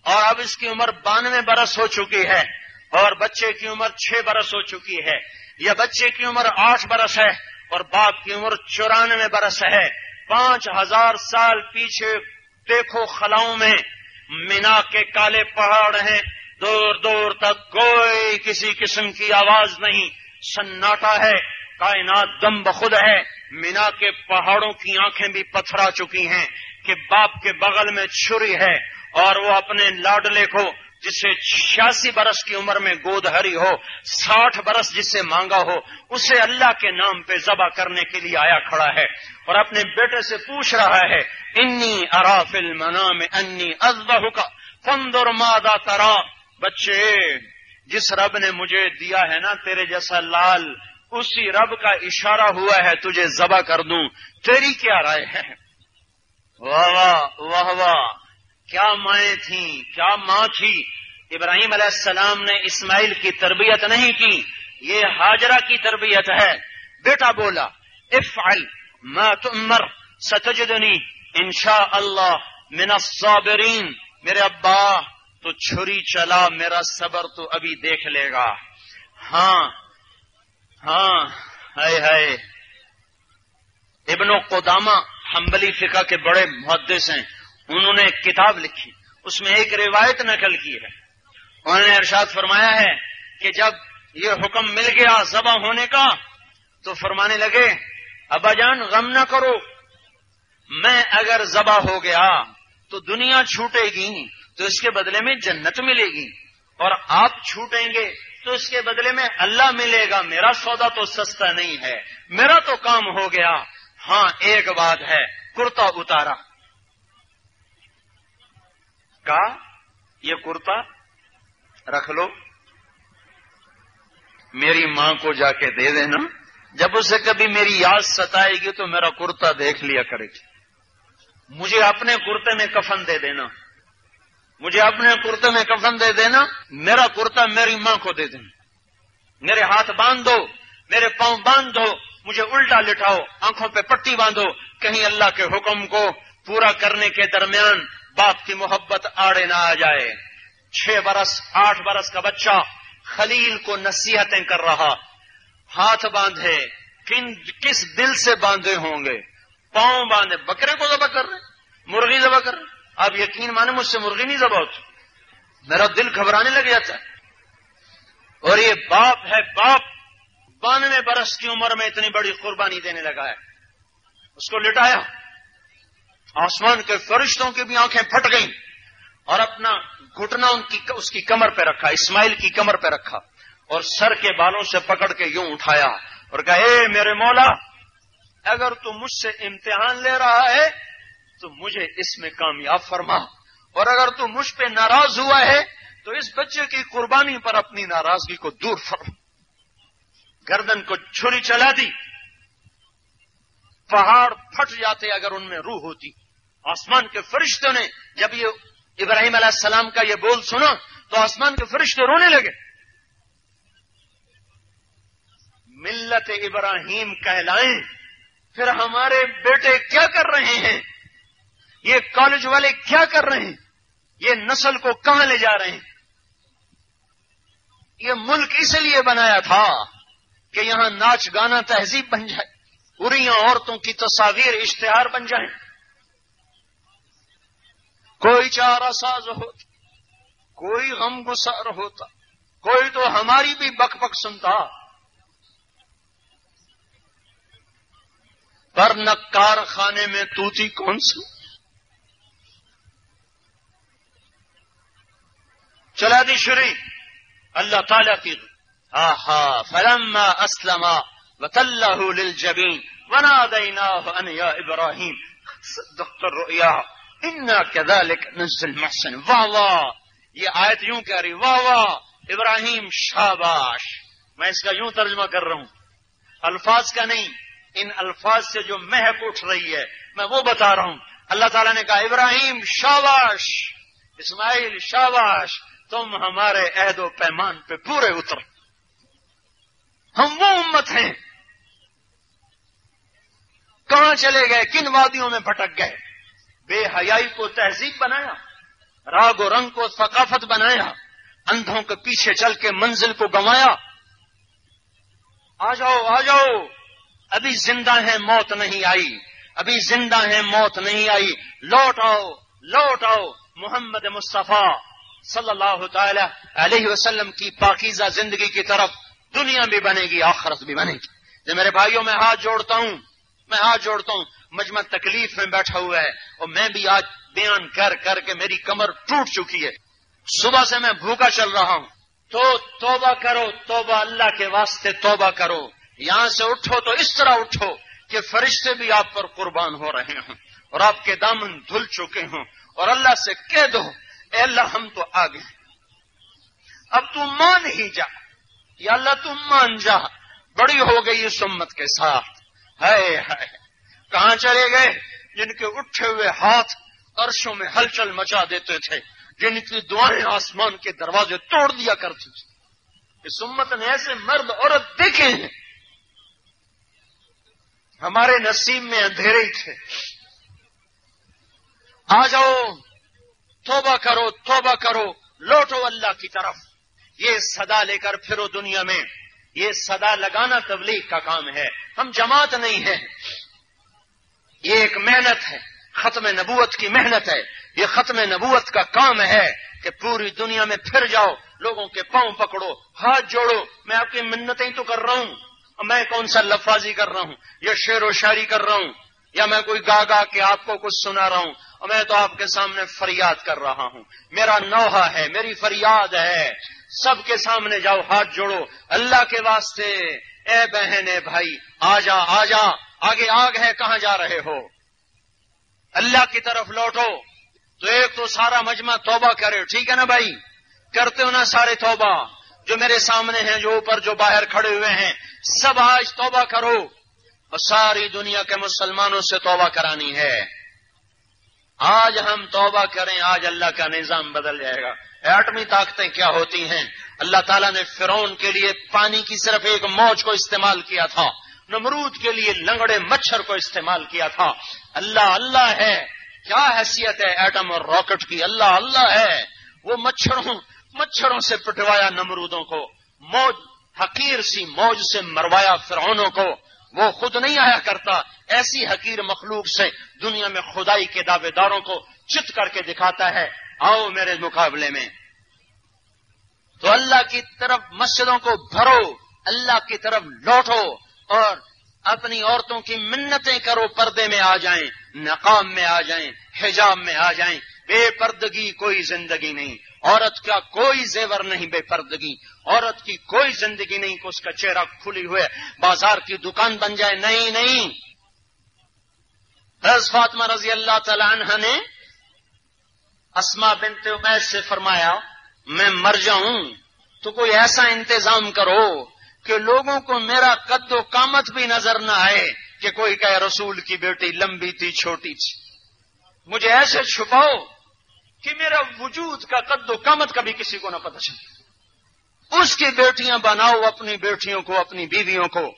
اور اب اس کی عمر بانوے برس ہو چکی ہے اور بچے کی عمر چھ برس ہو چکی ہے۔ یا بچے کی عمر آٹھ برس ہے اور باپ کی عمر چورانوے برس ہے۔ پانچ ہزار سال پیچھے دیکھو خلاؤں میں مینا کے کالے پہاڑ ہیں، دور دور تک کوئی کسی قسم کی آواز نہیں۔ سناٹا ہے، کائنات دم بخود ہے۔ مینا کے پہاڑوں کی آنکھیں بھی پتھرا چکی ہیں کہ باپ کے بغل میں چھری ہے اور وہ اپنے لاڈلے کو، جسے چھیاسی برس کی عمر میں گود ہری ہو، ساٹھ برس جس سے مانگا ہو، اسے اللہ کے نام پہ ذبح کرنے کے لیے آیا کھڑا ہے۔ اور اپنے بیٹے سے پوچھ رہا ہے، انی ارافل منام، انی ازبہ کا فندر مادہ ترا. بچے، جس رب نے مجھے دیا ہے نا تیرے جیسا لال، اسی رب کا اشارہ ہوا ہے، تجھے ذبح کر دوں. تیری کیا رائے ہے؟ واہ واہ واہ واہ، کیا مائیں تھیں، کیا ماں تھی؟ ابراہیم علیہ السلام نے اسماعیل کی تربیت نہیں کی، یہ حاجرہ کی تربیت ہے. بیٹا بولا، افعل ما تؤمر، ستجدنی انشاء اللہ من الصابرین۔ میرے ابا، تو چھری چلا، میرا صبر تو ابھی دیکھ لے گا۔ ہاں ہاں ہے ہے ابن و قدامہ حنبلی فقہ کے بڑے محدث ہیں، انہوں نے ایک کتاب لکھی، اس میں ایک روایت نقل کی ہے۔ انہوں نے ارشاد فرمایا ہے کہ جب یہ حکم مل گیا ذبح ہونے کا، تو فرمانے لگے ابا جان غم نہ کرو۔ میں اگر ذبح ہو گیا تو دنیا چھوٹے گی، تو اس کے بدلے میں جنت ملے گی۔ اور آپ چھوٹیں گے تو اس کے بدلے میں اللہ ملے گا۔ میرا سودا تو سستا نہیں ہے، میرا تو کام ہو گیا۔ ہاں ایک بات ہے، کرتا اتارا۔ کا؟ یہ کرتا رکھ لو۔ میری ماں کو جا کے دے دینا۔ جب اسے کبھی میری یاد ستائے گی تو میرا کرتا دیکھ لیا کرے گی۔ مجھے اپنے کرتے میں کفن دے دینا۔ مجھے اپنے کرتے میں کفن دے دینا۔ میرا کرتا میری ماں کو دے دینا۔ میرے ہاتھ باندھ دو میرے پاؤں باندھ دو مجھے الٹا لٹاؤ آنکھوں پہ پٹی باندھو۔ کہیں اللہ کے حکم کو پورا کرنے کے درمیان باپ کی محبت آڑے نہ آ جائے۔ چھ برس، آٹھ برس کا بچہ خلیل کو نصیحتیں کر رہا۔ ہاتھ باندھے، کن، کس دل سے باندھے ہوں گے؟ پاؤں باندھے، بکرے کو ذبح کر رہے مرغی ذبح کر رہے آپ یقین مانے مجھ سے مرغی نہیں ذبح ہوتی۔ میرا دل گھبرانے لگ جاتا ہے۔ اور یہ باپ ہے باپ بانوے برس کی عمر میں اتنی بڑی قربانی دینے لگا ہے۔ اس کو لٹایا۔ آسمان کے فرشتوں کی بھی آنکھیں پھٹ گئیں۔ اور اپنا گھٹنا ان کی، اس کی کمر پہ رکھا، اسماعیل کی کمر پہ رکھا۔ اور سر کے بالوں سے پکڑ کے یوں اٹھایا اور کہا، اے میرے مولا، اگر تو مجھ سے امتحان لے رہا ہے، تو مجھے اس میں کامیاب فرما۔ اور اگر تو مجھ پہ ناراض ہوا ہے، تو اس بچے کی قربانی پر اپنی ناراضگی کو دور فرما۔ گردن کو چھری چلا دی۔ پہاڑ پھٹ جاتے اگر ان میں روح ہوتی۔ آسمان کے فرشتوں نے، جب یہ ابراہیم علیہ السلام کا یہ بول سنا، تو آسمان کے فرشتے رونے لگے۔ ملت ابراہیم کہلائیں۔ پھر ہمارے بیٹے کیا کر رہے ہیں؟ یہ کالج والے کیا کر رہے ہیں؟ یہ نسل کو کہاں لے جا رہے ہیں؟ یہ ملک اس لیے بنایا تھا کہ یہاں ناچ گانا تہذیب بن جائے پوریاں عورتوں کی تصاویر اشتہار بن جائیں۔ کوئی چارہ ساز ہوتا، کوئی غم گسار ہوتا، کوئی تو ہماری بھی بک بک سنتا۔ پر نکار خانے میں توتی کون سی؟ چلا دی شری اللہ تعالیٰ کی۔ آہا، فلما اسلم وطلہ للجبین ونادیناہ ان یا ابراہیم۔ دکتر رؤیا، انا كذلك نزل محسن واہ واہ، یہ آیت یوں کہہ رہی، واہ واہ، ابراہیم، شاباش۔ میں اس کا یوں ترجمہ کر رہا ہوں۔ الفاظ کا نہیں ان الفاظ سے جو مہک اٹھ رہی ہے، میں وہ بتا رہا ہوں۔ اللہ تعالیٰ نے کہا، ابراہیم، شاباش، اسماعیل، شاباش، تم ہمارے عہد و پیمان پہ پورے اتر۔ ہم وہ امت ہیں۔ کہاں چلے گئے؟ کن وادیوں میں بھٹک گئے؟ بے حیائی کو تہذیب بنایا، راگ و رنگ کو ثقافت بنایا، اندھوں کے پیچھے چل کے منزل کو گنوایا۔ آ جاؤ آ جاؤ۔ ابھی زندہ ہیں موت نہیں آئی، ابھی زندہ ہیں موت نہیں آئی۔ لوٹ آؤ لوٹ آؤ محمد مصطفیٰ صلی اللہ تعالی علیہ وسلم کی پاکیزہ زندگی کی طرف دنیا بھی بنے گی، آخرت بھی بنے گی۔ جو میرے بھائیوں، میں ہاتھ جوڑتا ہوں، میں ہاتھ جوڑتا ہوں۔ مجمع تکلیف میں بیٹھا ہوا ہے اور میں بھی آج بیان کر کر کے میری کمر ٹوٹ چکی ہے۔ صبح سے میں بھوکا چل رہا ہوں۔ تو توبہ کرو، توبہ اللہ کے واسطے توبہ کرو۔ یہاں سے اٹھو تو اس طرح اٹھو کہ فرشتے بھی آپ پر قربان ہو رہے ہوں اور آپ کے دامن دھل چکے ہوں اور اللہ سے کہہ دو، اے اللہ ہم تو آگے اب تو مان ہی جا۔ یا اللہ تم مان جا۔ بڑی ہو گئی اس امت کے ساتھ۔ ہے کہاں چلے گئے؟ جن کے اٹھے ہوئے ہاتھ عرشوں میں ہلچل مچا دیتے تھے، جن کی دعائیں آسمان کے دروازے توڑ دیا کرتی تھی۔ اس امت نے ایسے مرد، عورت دیکھے ہیں۔ ہمارے نصیب میں اندھیرے ہی تھے۔ آ جاؤ، توبہ کرو توبہ کرو، لوٹو اللہ کی طرف۔ یہ صدا لے کر پھرو دنیا میں۔ یہ صدا لگانا تبلیغ کا کام ہے۔ ہم جماعت نہیں ہیں۔ یہ ایک محنت ہے۔ ختم نبوت کی محنت ہے۔ یہ ختم نبوت کا کام ہے کہ پوری دنیا میں پھر جاؤ، لوگوں کے پاؤں پکڑو، ہاتھ جوڑو۔ میں آپ کی منتیں تو کر رہا ہوں۔ میں کون سا لفاظی کر رہا ہوں؟ یا شعر و شاعری کر رہا ہوں؟ یا میں کوئی گا گا کے آپ کو کچھ سنا رہا ہوں؟ اور میں تو آپ کے سامنے فریاد کر رہا ہوں۔ میرا نوحہ ہے، میری فریاد ہے۔ سب کے سامنے جاؤ، ہاتھ جوڑو۔ اللہ کے واسطے۔ اے بہن، اے بھائی آ جا آ جا آگے آگ ہے، کہاں جا رہے ہو؟ اللہ کی طرف لوٹو۔ تو ایک تو سارا مجمع توبہ کرے، ٹھیک ہے نا بھائی؟ کرتے ہو نا سارے توبہ۔ جو میرے سامنے ہیں، جو اوپر، جو باہر کھڑے ہوئے ہیں، سب آج توبہ کرو۔ اور ساری دنیا کے مسلمانوں سے توبہ کرانی ہے۔ آج ہم توبہ کریں، آج اللہ کا نظام بدل جائے گا۔ ایٹمی طاقتیں کیا ہوتی ہیں؟ اللہ تعالیٰ نے فرون کے لیے پانی کی صرف ایک موج کو استعمال کیا تھا۔ نمرود کے لیے لنگڑے مچھر کو استعمال کیا تھا۔ اللہ اللہ ہے۔ کیا حیثیت ہے؟ ایٹم اور راکٹ کی۔ اللہ اللہ ہے۔ وہ مچھروں مچھروں سے پٹوایا نمرودوں کو، موج، حقیر سی موج سے مروایا فرعونوں کو۔ وہ خود نہیں آیا کرتا، ایسی حقیر مخلوق سے دنیا میں خدائی کے دعوے داروں کو چت کر کے دکھاتا ہے۔ آؤ میرے مقابلے میں۔ تو اللہ کی طرف مسجدوں کو بھرو، اللہ کی طرف لوٹو اور اپنی عورتوں کی منتیں کرو، پردے میں آ جائیں نقام میں آ جائیں، حجاب میں آ جائیں۔ بے پردگی کوئی زندگی نہیں۔ عورت کا کوئی زیور نہیں بے پردگی، عورت کی کوئی زندگی نہیں کہ اس کا چہرہ کھلی ہوئے، بازار کی دکان بن جائے، نہیں نہیں۔ رض فاطمہ رضی اللہ تعالی عنہ نے اسما بنت عمیر سے فرمایا، میں مر جاؤں، تو کوئی ایسا انتظام کرو کہ لوگوں کو میرا قد و کامت بھی نظر نہ آئے کہ کوئی کہ رسول کی بیٹی لمبی تھی، چھوٹی تھی۔ مجھے ایسے چھپاؤ کہ میرا وجود کا قد و کامت کبھی کسی کو نہ پتہ چلے۔ اس کی بیٹیاں بناؤ اپنی بیٹیوں کو، اپنی بیویوں کو۔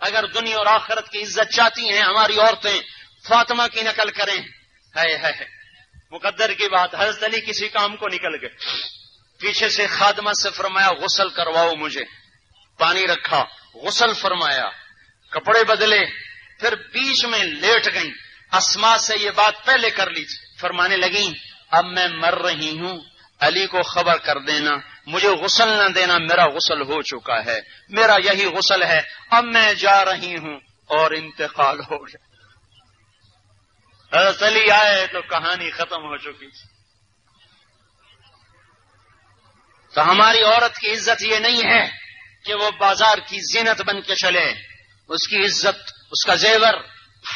اگر دنیا اور آخرت کی عزت چاہتی ہیں، ہماری عورتیں فاطمہ کی نقل کریں۔ ہے ہے مقدر کی بات، حضرت علی کسی کام کو نکل گئے۔ پیچھے سے خادمہ سے فرمایا، غسل کرواؤ مجھے۔ پانی رکھا، غسل فرمایا۔ کپڑے بدلے، پھر بیچ میں لیٹ گئی اسما سے یہ بات پہلے کر لی فرمانے لگی اب میں مر رہی ہوں، علی کو خبر کر دینا، مجھے غسل نہ دینا، میرا غسل ہو چکا ہے، میرا یہی غسل ہے، اب میں جا رہی ہوں اور انتقال ہو گیا۔ حضرت علی آئے تو کہانی ختم ہو چکی۔ تو ہماری عورت کی عزت یہ نہیں ہے کہ وہ بازار کی زینت بن کے چلے۔ اس کی عزت، اس کا زیور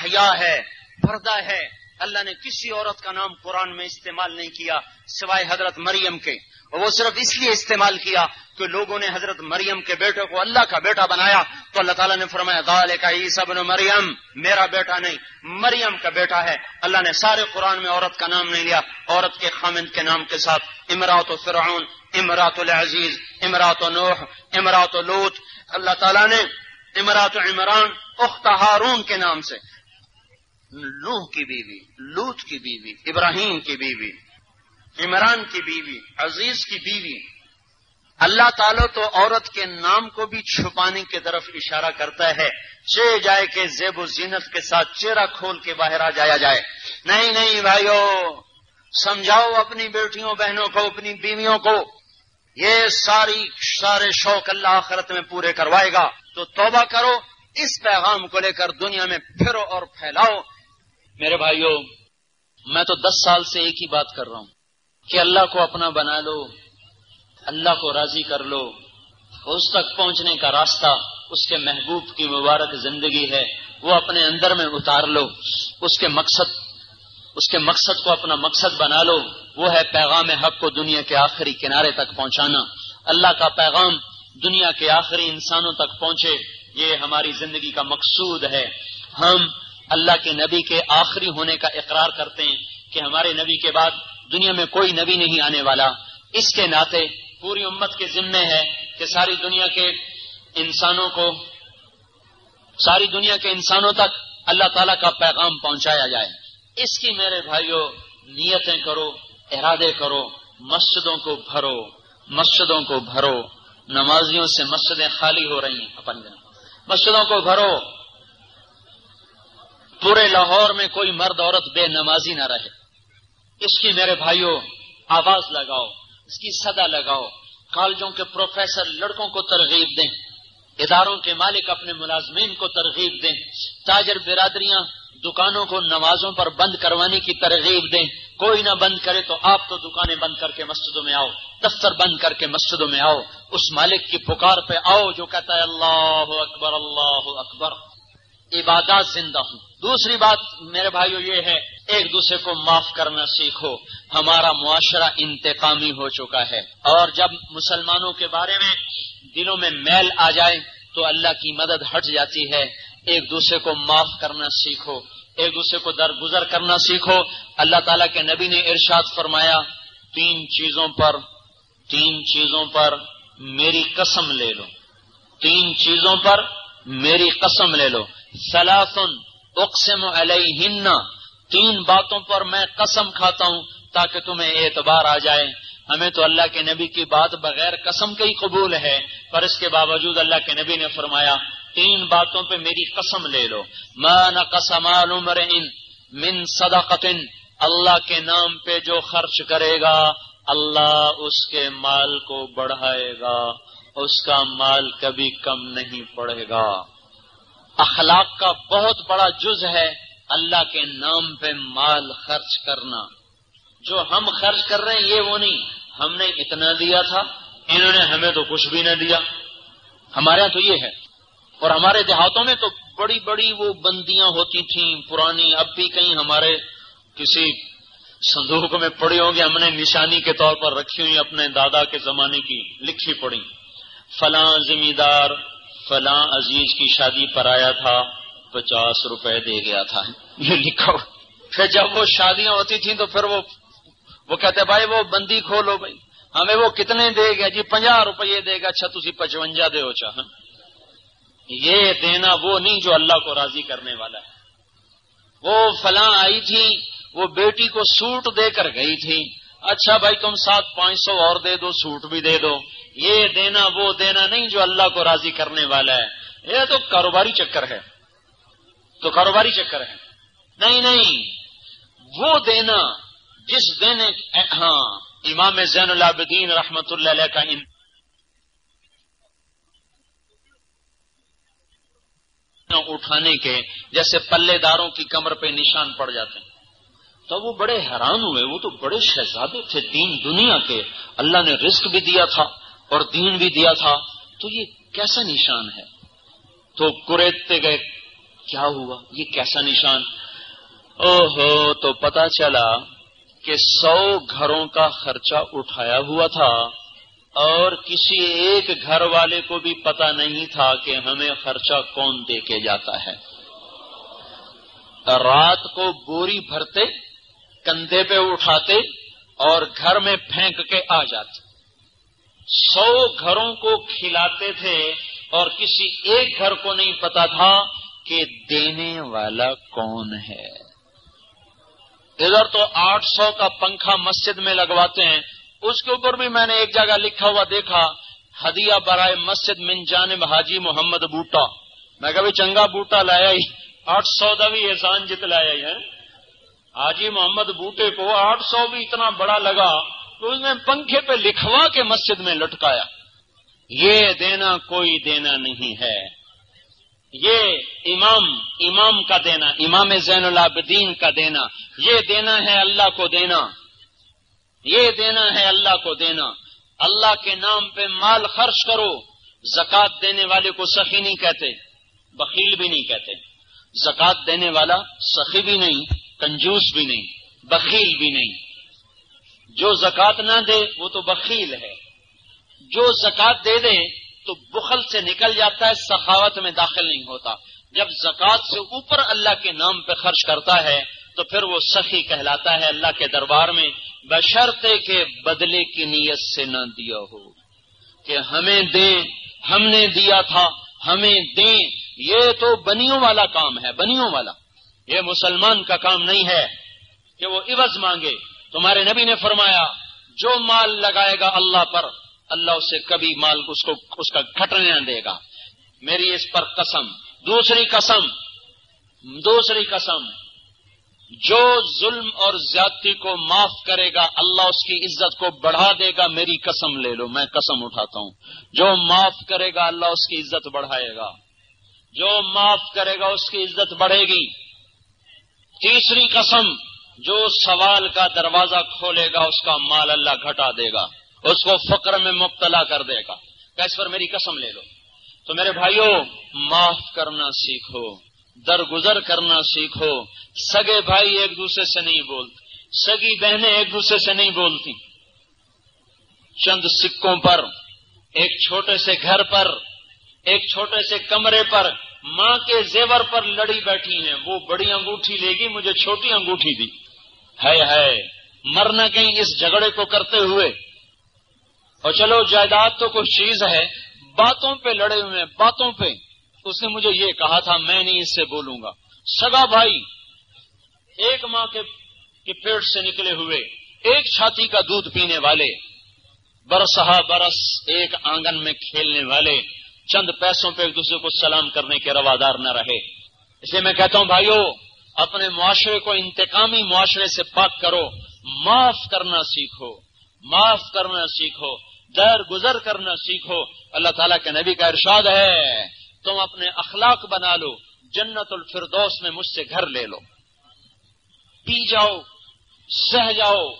حیا ہے، پردہ ہے۔ اللہ نے کسی عورت کا نام قرآن میں استعمال نہیں کیا سوائے حضرت مریم کے اور وہ صرف اس لیے استعمال کیا کہ لوگوں نے حضرت مریم کے بیٹے کو اللہ کا بیٹا بنایا تو اللہ تعالیٰ نے فرمایا دال کا عی سب مریم، میرا بیٹا نہیں، مریم کا بیٹا ہے۔ اللہ نے سارے قرآن میں عورت کا نام نہیں لیا۔ عورت کے خامند کے نام کے ساتھ امراۃ و فرعون، امرات العزیز، امرات نوح، امرات لوت اللہ تعالیٰ نے امرات عمران، اخت ہارون کے نام سے نوح کی بیوی لوت کی بیوی، ابراہیم کی بیوی، عمران کی بیوی، عزیز کی بیوی۔ اللہ تعالیٰ تو عورت کے نام کو بھی چھپانے کی طرف اشارہ کرتا ہے۔ چے جائے کہ زیب و زینت کے ساتھ چہرہ کھول کے باہر آ جایا جائے۔ نہیں نہیں بھائیو، سمجھاؤ اپنی بیٹیوں، بہنوں کو، اپنی بیویوں کو۔ یہ ساری، سارے شوق اللہ آخرت میں پورے کروائے گا۔ تو توبہ کرو، اس پیغام کو لے کر دنیا میں پھرو اور پھیلاؤ۔ میرے بھائیوں میں تو دس سال سے ایک ہی بات کر رہا ہوں کہ اللہ کو اپنا بنا لو، اللہ کو راضی کر لو، اس تک پہنچنے کا راستہ، اس کے محبوب کی مبارک زندگی ہے، وہ اپنے اندر میں اتار لو، اس کے مقصد، اس کے مقصد کو اپنا مقصد بنا لو، وہ ہے پیغام حق کو دنیا کے آخری کنارے تک پہنچانا۔ اللہ کا پیغام دنیا کے آخری انسانوں تک پہنچے، یہ ہماری زندگی کا مقصود ہے۔ ہم اللہ کے نبی کے آخری ہونے کا اقرار کرتے ہیں کہ ہمارے نبی کے بعد دنیا میں کوئی نبی نہیں آنے والا۔ اس کے ناطے پوری امت کے ذمے ہے کہ ساری دنیا کے انسانوں کو، ساری دنیا کے انسانوں تک اللہ تعالی کا پیغام پہنچایا جائے۔ اس کی میرے بھائیوں نیتیں کرو، ارادے کرو، مسجدوں کو بھرو، مسجدوں کو بھرو۔ نمازیوں سے مسجدیں خالی ہو رہی ہیں، اپن مسجدوں کو بھرو۔ پورے لاہور میں کوئی مرد عورت بے نمازی نہ رہے۔ اس کی میرے بھائیوں آواز لگاؤ، اس کی صدا لگاؤ۔ کالجوں کے پروفیسر لڑکوں کو ترغیب دیں۔ اداروں کے مالک اپنے ملازمین کو ترغیب دیں۔ تاجر برادریاں دکانوں کو نمازوں پر بند کروانے کی ترغیب دیں۔ کوئی نہ بند کرے تو آپ تو دکانیں بند کر کے مسجدوں میں آؤ، دفتر بند کر کے مسجدوں میں آؤ۔ اس مالک کی پکار پہ آؤ جو کہتا ہے، اللہ اکبر اللہ اکبر۔ عبادات زندہ ہوں۔ دوسری بات میرے بھائیو یہ ہے، ایک دوسرے کو معاف کرنا سیکھو۔ ہمارا معاشرہ انتقامی ہو چکا ہے۔ اور جب مسلمانوں کے بارے میں دلوں میں میل آ جائے، تو اللہ کی مدد ہٹ جاتی ہے۔ ایک دوسرے کو معاف کرنا سیکھو۔ ایک دوسرے کو درگزر کرنا سیکھو۔ اللہ تعالیٰ کے نبی نے ارشاد فرمایا، تین چیزوں پر، تین چیزوں پر میری قسم لے لو۔ تین چیزوں پر میری قسم لے لو۔ سلاسن اقسم علیہن، تین باتوں پر میں قسم کھاتا ہوں تاکہ تمہیں اعتبار آ جائے۔ ہمیں تو اللہ کے نبی کی بات بغیر قسم کے ہی قبول ہے، پر اس کے باوجود اللہ کے نبی نے فرمایا، تین باتوں پہ میری قسم لے لو۔ من قسم من صدقت اللہ کے نام پہ جو خرچ کرے گا، اللہ اس کے مال کو بڑھائے گا، اس کا مال کبھی کم نہیں پڑے گا۔ اخلاق کا بہت بڑا جز ہے اللہ کے نام پہ مال خرچ کرنا جو ہم خرچ کر رہے ہیں، یہ وہ نہیں۔ ہم نے اتنا دیا تھا، انہوں نے ہمیں تو کچھ بھی نہ دیا۔ ہمارے یہاں تو یہ ہے۔ اور ہمارے دیہاتوں میں تو بڑی بڑی وہ بندیاں ہوتی تھیں، پرانی۔ اب بھی کہیں ہمارے کسی صندوق میں پڑی ہوں گی ہم نے نشانی کے طور پر رکھی ہوئی، اپنے دادا کے زمانے کی لکھی پڑی۔ فلاں ذمہ دار فلاں عزیز کی شادی پر آیا تھا، پچاس روپے دے گیا تھا۔ یہ لکھا پھر جب وہ شادیاں ہوتی تھیں تو پھر وہ وہ کہتے بھائی وہ بندی کھولو بھائی۔ ہمیں وہ کتنے دے گا؟ جی پنجہ روپیے دے گا۔ اچھا تھی پچونجا دے ہو چاہ یہ دینا وہ نہیں جو اللہ کو راضی کرنے والا ہے۔ وہ فلاں آئی تھی وہ بیٹی کو سوٹ دے کر گئی تھی اچھا بھائی، تم سات پانچ سو اور دے دو، سوٹ بھی دے دو۔ یہ دینا وہ دینا نہیں جو اللہ کو راضی کرنے والا ہے۔ یہ تو کاروباری چکر ہے۔ تو کاروباری چکر ہے۔ نہیں نہیں۔ وہ دینا جس دینے ہاں امام زین العابدین رحمت اللہ علیہ کا ان اٹھانے کے جیسے پلے داروں کی کمر پہ نشان پڑ جاتے ہیں۔ تو وہ بڑے حیران ہوئے۔ وہ تو بڑے شہزادے تھے دین دنیا کے۔ اللہ نے رزق بھی دیا تھا۔ اور دین بھی دیا تھا، تو یہ کیسا نشان ہے؟ تو کریدتے گئے، کیا ہوا؟ یہ کیسا نشان؟ او ہو تو پتا چلا کہ سو گھروں کا خرچہ اٹھایا ہوا تھا، اور کسی ایک گھر والے کو بھی پتا نہیں تھا کہ ہمیں خرچہ کون دے کے جاتا ہے۔ رات کو بوری بھرتے، کندھے پہ اٹھاتے، اور گھر میں پھینک کے آ جاتے۔ سو گھروں کو کھلاتے تھے اور کسی ایک گھر کو نہیں پتا تھا کہ دینے والا کون ہے۔ ادھر تو آٹھ سو کا پنکھا مسجد میں لگواتے ہیں۔ اس کے اوپر بھی میں نے ایک جگہ لکھا ہوا دیکھا، ہدیہ برائے مسجد من جانب حاجی محمد بوٹا۔ میں کبھی چنگا بوٹا لایا ہی، آٹھ سو کا بھی احسان جت لایا ہی ہے۔ حاجی محمد بوٹے کو آٹھ سو بھی اتنا بڑا لگا۔ اس نے پنکھے پہ لکھوا کے مسجد میں لٹکایا۔ یہ دینا کوئی دینا نہیں ہے۔ یہ امام امام کا دینا، امام زین العابدین کا دینا۔ یہ دینا ہے اللہ کو دینا۔ یہ دینا ہے اللہ کو دینا۔ اللہ کے نام پہ مال خرچ کرو۔ زکات دینے والے کو سخی نہیں کہتے، بخیل بھی نہیں کہتے۔ زکات دینے والا سخی بھی نہیں، کنجوس بھی نہیں، بخیل بھی نہیں۔ جو زکات نہ دے، وہ تو بخیل ہے۔ جو زکات دے دے تو بخل سے نکل جاتا ہے، سخاوت میں داخل نہیں ہوتا۔ جب زکات سے اوپر اللہ کے نام پہ خرچ کرتا ہے، تو پھر وہ سخی کہلاتا ہے اللہ کے دربار میں بشرطے کے بدلے کی نیت سے نہ دیا ہو۔ کہ ہمیں دیں، ہم نے دیا تھا، ہمیں دیں۔ یہ تو بنیوں والا کام ہے، بنیوں والا۔ یہ مسلمان کا کام نہیں ہے کہ وہ عوض مانگے۔ تمہارے نبی نے فرمایا، جو مال لگائے گا اللہ پر، اللہ اسے کبھی مال اس کو، اس کا گھٹنے نہ دے گا۔ میری اس پر قسم۔ دوسری قسم۔ دوسری قسم۔ جو ظلم اور زیادتی کو معاف کرے گا، اللہ اس کی عزت کو بڑھا دے گا، میری قسم لے لو، میں قسم اٹھاتا ہوں۔ جو معاف کرے گا، اللہ اس کی عزت بڑھائے گا۔ جو معاف کرے گا، اس کی عزت بڑھے گی۔ تیسری قسم۔ جو سوال کا دروازہ کھولے گا، اس کا مال اللہ گھٹا دے گا، اس کو فقر میں مبتلا کر دے گا۔ کیس پر میری قسم لے لو۔ تو میرے بھائیوں معاف کرنا سیکھو، درگزر کرنا سیکھو۔ سگے بھائی ایک دوسرے سے نہیں بولتے، سگی بہنیں ایک دوسرے سے نہیں بولتی۔ چند سکوں پر، ایک چھوٹے سے گھر پر، ایک چھوٹے سے کمرے پر، ماں کے زیور پر لڑی بیٹھی ہیں۔ وہ بڑی انگوٹھی لے گی، مجھے چھوٹی انگوٹھی دی۔ ہے ہے مرنا کہیں اس جھگڑے کو کرتے ہوئے۔ اور چلو، جائیداد تو کچھ چیز ہے، باتوں پہ لڑے ہوئے باتوں پہ۔ اس نے مجھے یہ کہا تھا، میں نہیں اس سے بولوں گا۔ سگا بھائی، ایک ماں کے پیٹ سے نکلے ہوئے، ایک چھاتی کا دودھ پینے والے برسہ برس ایک آنگن میں کھیلنے والے، چند پیسوں پہ ایک دوسرے کو سلام کرنے کے روادار نہ رہے۔ اس لیے میں کہتا ہوں، بھائیو اپنے معاشرے کو انتقامی معاشرے سے پاک کرو، معاف کرنا سیکھو، معاف کرنا سیکھو در گزر کرنا سیکھو۔ اللہ تعالیٰ کے نبی کا ارشاد ہے، تم اپنے اخلاق بنا لو، جنت الفردوس میں مجھ سے گھر لے لو۔ پی جاؤ، سہ جاؤ۔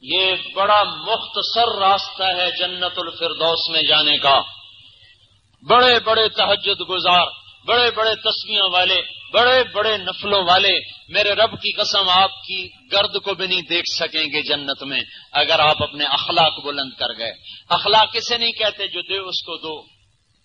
یہ بڑا مختصر راستہ ہے جنت الفردوس میں جانے کا۔ بڑے بڑے تحجد گزار۔ بڑے بڑے تصویروں والے، بڑے بڑے نفلوں والے، میرے رب کی قسم آپ کی گرد کو بھی نہیں دیکھ سکیں گے جنت میں، اگر آپ اپنے اخلاق بلند کر گئے۔ اخلاق کسے نہیں کہتے جو دے اس کو دو،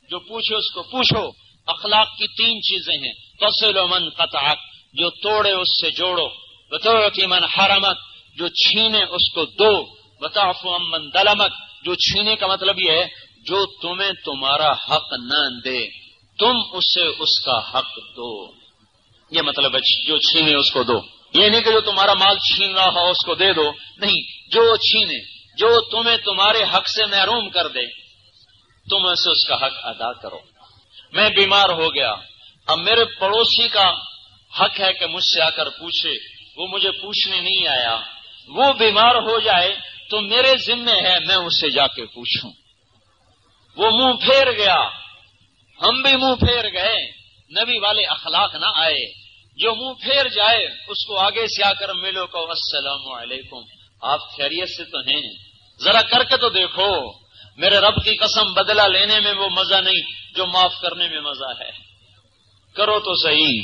جو پوچھو اس کو پوچھو۔ اخلاق کی تین چیزیں ہیں۔ فصل و من قطعت جو توڑے اس سے جوڑو۔ بطور کی من حرمت، جو چھینے اس کو دو۔ بطاف امن دلمت جو چھینے کا مطلب یہ ہے، جو تمہیں تمہارا حق نہ دے۔ تم اسے اس کا حق دو۔ یہ مطلب ہے جو چھینے اس کو دو۔ یہ نہیں کہ جو تمہارا مال چھین رہا ہو اس کو دے دو۔ نہیں، جو چھینے، جو تمہیں تمہارے حق سے محروم کر دے، تم اسے اس کا حق ادا کرو۔ میں بیمار ہو گیا۔ اب میرے پڑوسی کا حق ہے کہ مجھ سے آ کر پوچھے۔ وہ مجھے پوچھنے نہیں آیا۔ وہ بیمار ہو جائے تو میرے ذمے ہے میں اس سے جا کے پوچھوں۔ وہ منہ پھیر گیا۔ ہم بھی منہ پھیر گئے، نبی والے اخلاق نہ آئے۔ جو منہ پھیر جائے، اس کو آگے سے آ کر ملو کو السلام علیکم۔ آپ خیریت سے تو ہیں۔ ذرا کر کے تو دیکھو، میرے رب کی قسم، بدلہ لینے میں وہ مزہ نہیں، جو معاف کرنے میں مزہ ہے۔ کرو تو صحیح۔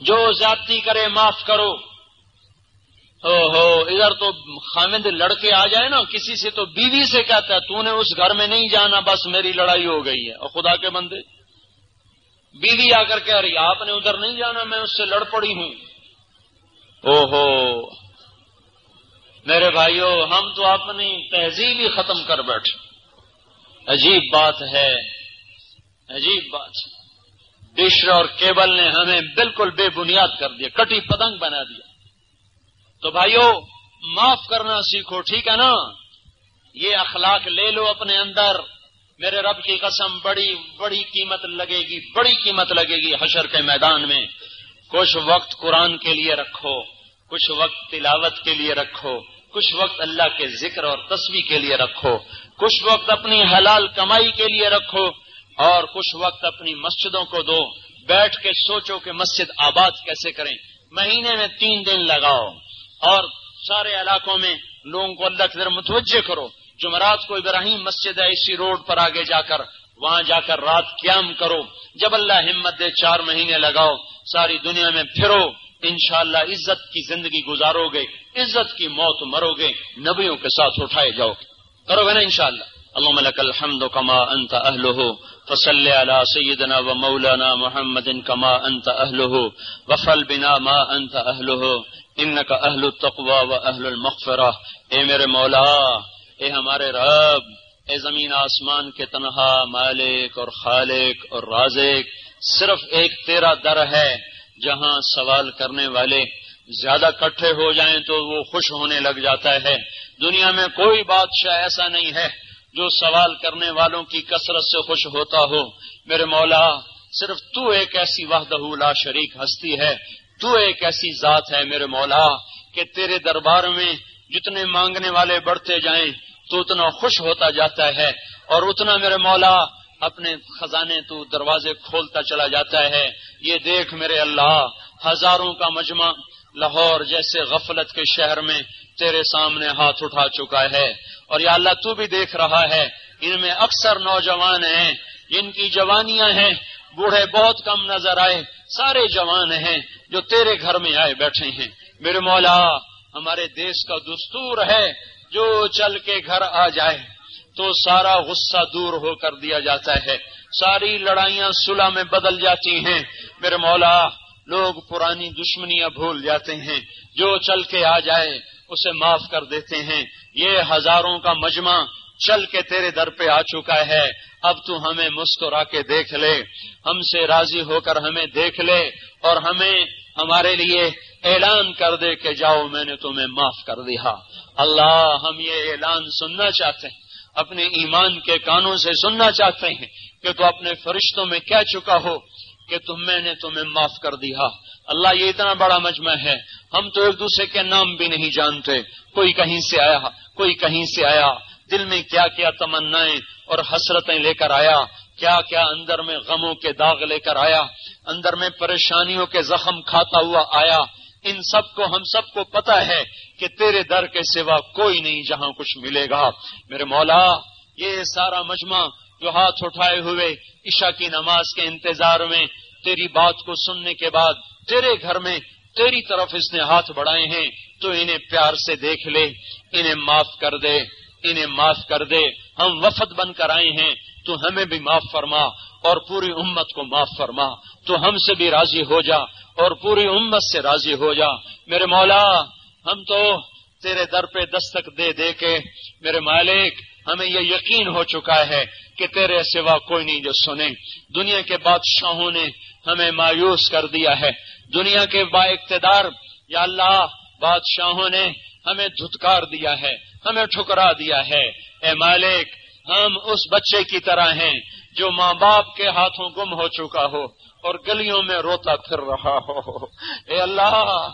جو زیادتی کرے، معاف کرو۔ او ہو ادھر تو خامد لڑکے آ جائے نا، کسی سے تو بیوی سے کہتا ہے، تو نے اس گھر میں نہیں جانا، بس میری لڑائی ہو گئی ہے۔ اور خدا کے بندے، بیوی آ کر کہہ رہی آپ نے ادھر نہیں جانا، میں اس سے لڑ پڑی ہوں۔ او ہو میرے بھائیوں ہم تو اپنی تہذیب ہی ختم کر بیٹھے۔ عجیب بات ہے، عجیب بات۔ ڈش اور کیبل نے ہمیں بالکل بے بنیاد کر دیا، کٹی پتنگ بنا دیا۔ تو بھائیوں معاف کرنا سیکھو، ٹھیک ہے نا؟ یہ اخلاق لے لو اپنے اندر۔ میرے رب کی قسم، بڑی بڑی قیمت لگے گی، بڑی قیمت لگے گی حشر کے میدان میں۔ کچھ وقت قرآن کے لیے رکھو، کچھ وقت تلاوت کے لیے رکھو، کچھ وقت اللہ کے ذکر اور تصویر کے لیے رکھو۔ کچھ وقت اپنی حلال کمائی کے لیے رکھو اور کچھ وقت اپنی مسجدوں کو دو۔ بیٹھ کے سوچو کہ مسجد آباد کیسے کریں۔ مہینے میں تین دن لگاؤ۔ اور سارے علاقوں میں لوگوں کو اللہ کی طرف متوجہ کرو۔ جمعرات کو ابراہیم مسجد ہے، اسی روڈ پر آگے جا کر، وہاں جا کر رات قیام کرو۔ جب اللہ ہمت دے، چار مہینے لگاؤ، ساری دنیا میں پھرو۔ انشاءاللہ عزت کی زندگی گزارو گے، عزت کی موت مرو گے، نبیوں کے ساتھ اٹھائے جاؤ۔ گے کرو گے نا انشاءاللہ۔ اللهم لك الحمد كما أنت أهله فصل على سيدنا ومولانا محمد كما أنت أهله وفل بنا ما أنت أهله إنك أهل التقوى وأهل المغفرة اے میرے مولا، اے ہمارے رب، اے زمین آسمان کے تنہا مالک اور خالق اور رازق، صرف ایک تیرا در ہے جہاں سوال کرنے والے زیادہ کٹھے ہو جائیں تو وہ خوش ہونے لگ جاتا ہے۔ دنیا میں کوئی بادشاہ ایسا نہیں ہے جو سوال کرنے والوں کی کثرت سے خوش ہوتا ہو۔ میرے مولا، صرف تو ایک ایسی وحدہ لا شریک ہستی ہے تو ایک ایسی ذات ہے میرے مولا کہ تیرے دربار میں جتنے مانگنے والے بڑھتے جائیں تو اتنا خوش ہوتا جاتا ہے اور اتنا میرے مولا اپنے خزانے تو دروازے کھولتا چلا جاتا ہے۔ یہ دیکھ میرے اللہ، ہزاروں کا مجمع لاہور جیسے غفلت کے شہر میں تیرے سامنے ہاتھ اٹھا چکا ہے۔ اور یا اللہ تو بھی دیکھ رہا ہے، ان میں اکثر نوجوان ہیں جن کی جوانیاں ہیں بوڑھے بہت کم نظر آئے، سارے جوان ہیں جو تیرے گھر میں آئے بیٹھے ہیں۔ میرے مولا، ہمارے دیش کا دستور ہے، جو چل کے گھر آ جائے تو سارا غصہ دور ہو کر دیا جاتا ہے۔ ساری لڑائیاں صلح میں بدل جاتی ہیں۔ میرے مولا، لوگ پرانی دشمنیاں بھول جاتے ہیں۔ جو چل کے آ جائے، اسے معاف کر دیتے ہیں۔ یہ ہزاروں کا مجمع چل کے تیرے در پہ آ چکا ہے، اب تو ہمیں مسکرا کے دیکھ لے۔ ہم سے راضی ہو کر ہمیں دیکھ لے اور ہمیں ہمارے لیے اعلان کر دے کہ جاؤ، میں نے تمہیں معاف کر دیا۔ اللہ، ہم یہ اعلان سننا چاہتے ہیں۔ اپنے ایمان کے کانوں سے سننا چاہتے ہیں کہ تو اپنے فرشتوں میں کیا چکا ہو کہ تم، میں نے تمہیں معاف کر دیا۔ اللہ، یہ اتنا بڑا مجمع ہے۔ ہم تو ایک دوسرے کے نام بھی نہیں جانتے۔ کوئی کہیں سے آیا، کوئی کہیں سے آیا۔ دل میں کیا کیا تمنائیں اور حسرتیں لے کر آیا، کیا کیا اندر میں غموں کے داغ لے کر آیا، اندر میں پریشانیوں کے زخم کھاتا ہوا آیا۔ ان سب کو ہم سب کو پتا ہے کہ تیرے در کے سوا کوئی نہیں جہاں کچھ ملے گا۔ میرے مولا، یہ سارا مجمع جو ہاتھ اٹھائے ہوئے عشاء کی نماز کے انتظار میں، تیری بات کو سننے کے بعد تیرے گھر میں تیری طرف اس نے ہاتھ بڑھائے ہیں، تو انہیں پیار سے دیکھ لے، انہیں معاف کر دے۔ انہیں معاف کر دے۔ ہم وفد بن کر آئے ہیں، تو ہمیں بھی معاف فرما اور پوری امت کو معاف فرما۔ تو ہم سے بھی راضی ہو جا اور پوری امت سے راضی ہو جا۔ میرے مولا، ہم تو تیرے در پہ دستک دے دے کے، میرے مالک، ہمیں یہ یقین ہو چکا ہے کہ تیرے سوا کوئی نہیں جو سنے دنیا کے بادشاہوں نے ہمیں مایوس کر دیا ہے۔ دنیا کے با اقتدار یا اللہ، بادشاہوں نے ہمیں دھتکار دیا ہے، ہمیں ٹھکرا دیا ہے۔ اے مالک، ہم اس بچے کی طرح ہیں جو ماں باپ کے ہاتھوں گم ہو چکا ہو اور گلیوں میں روتا پھر رہا ہو۔ اے اللہ!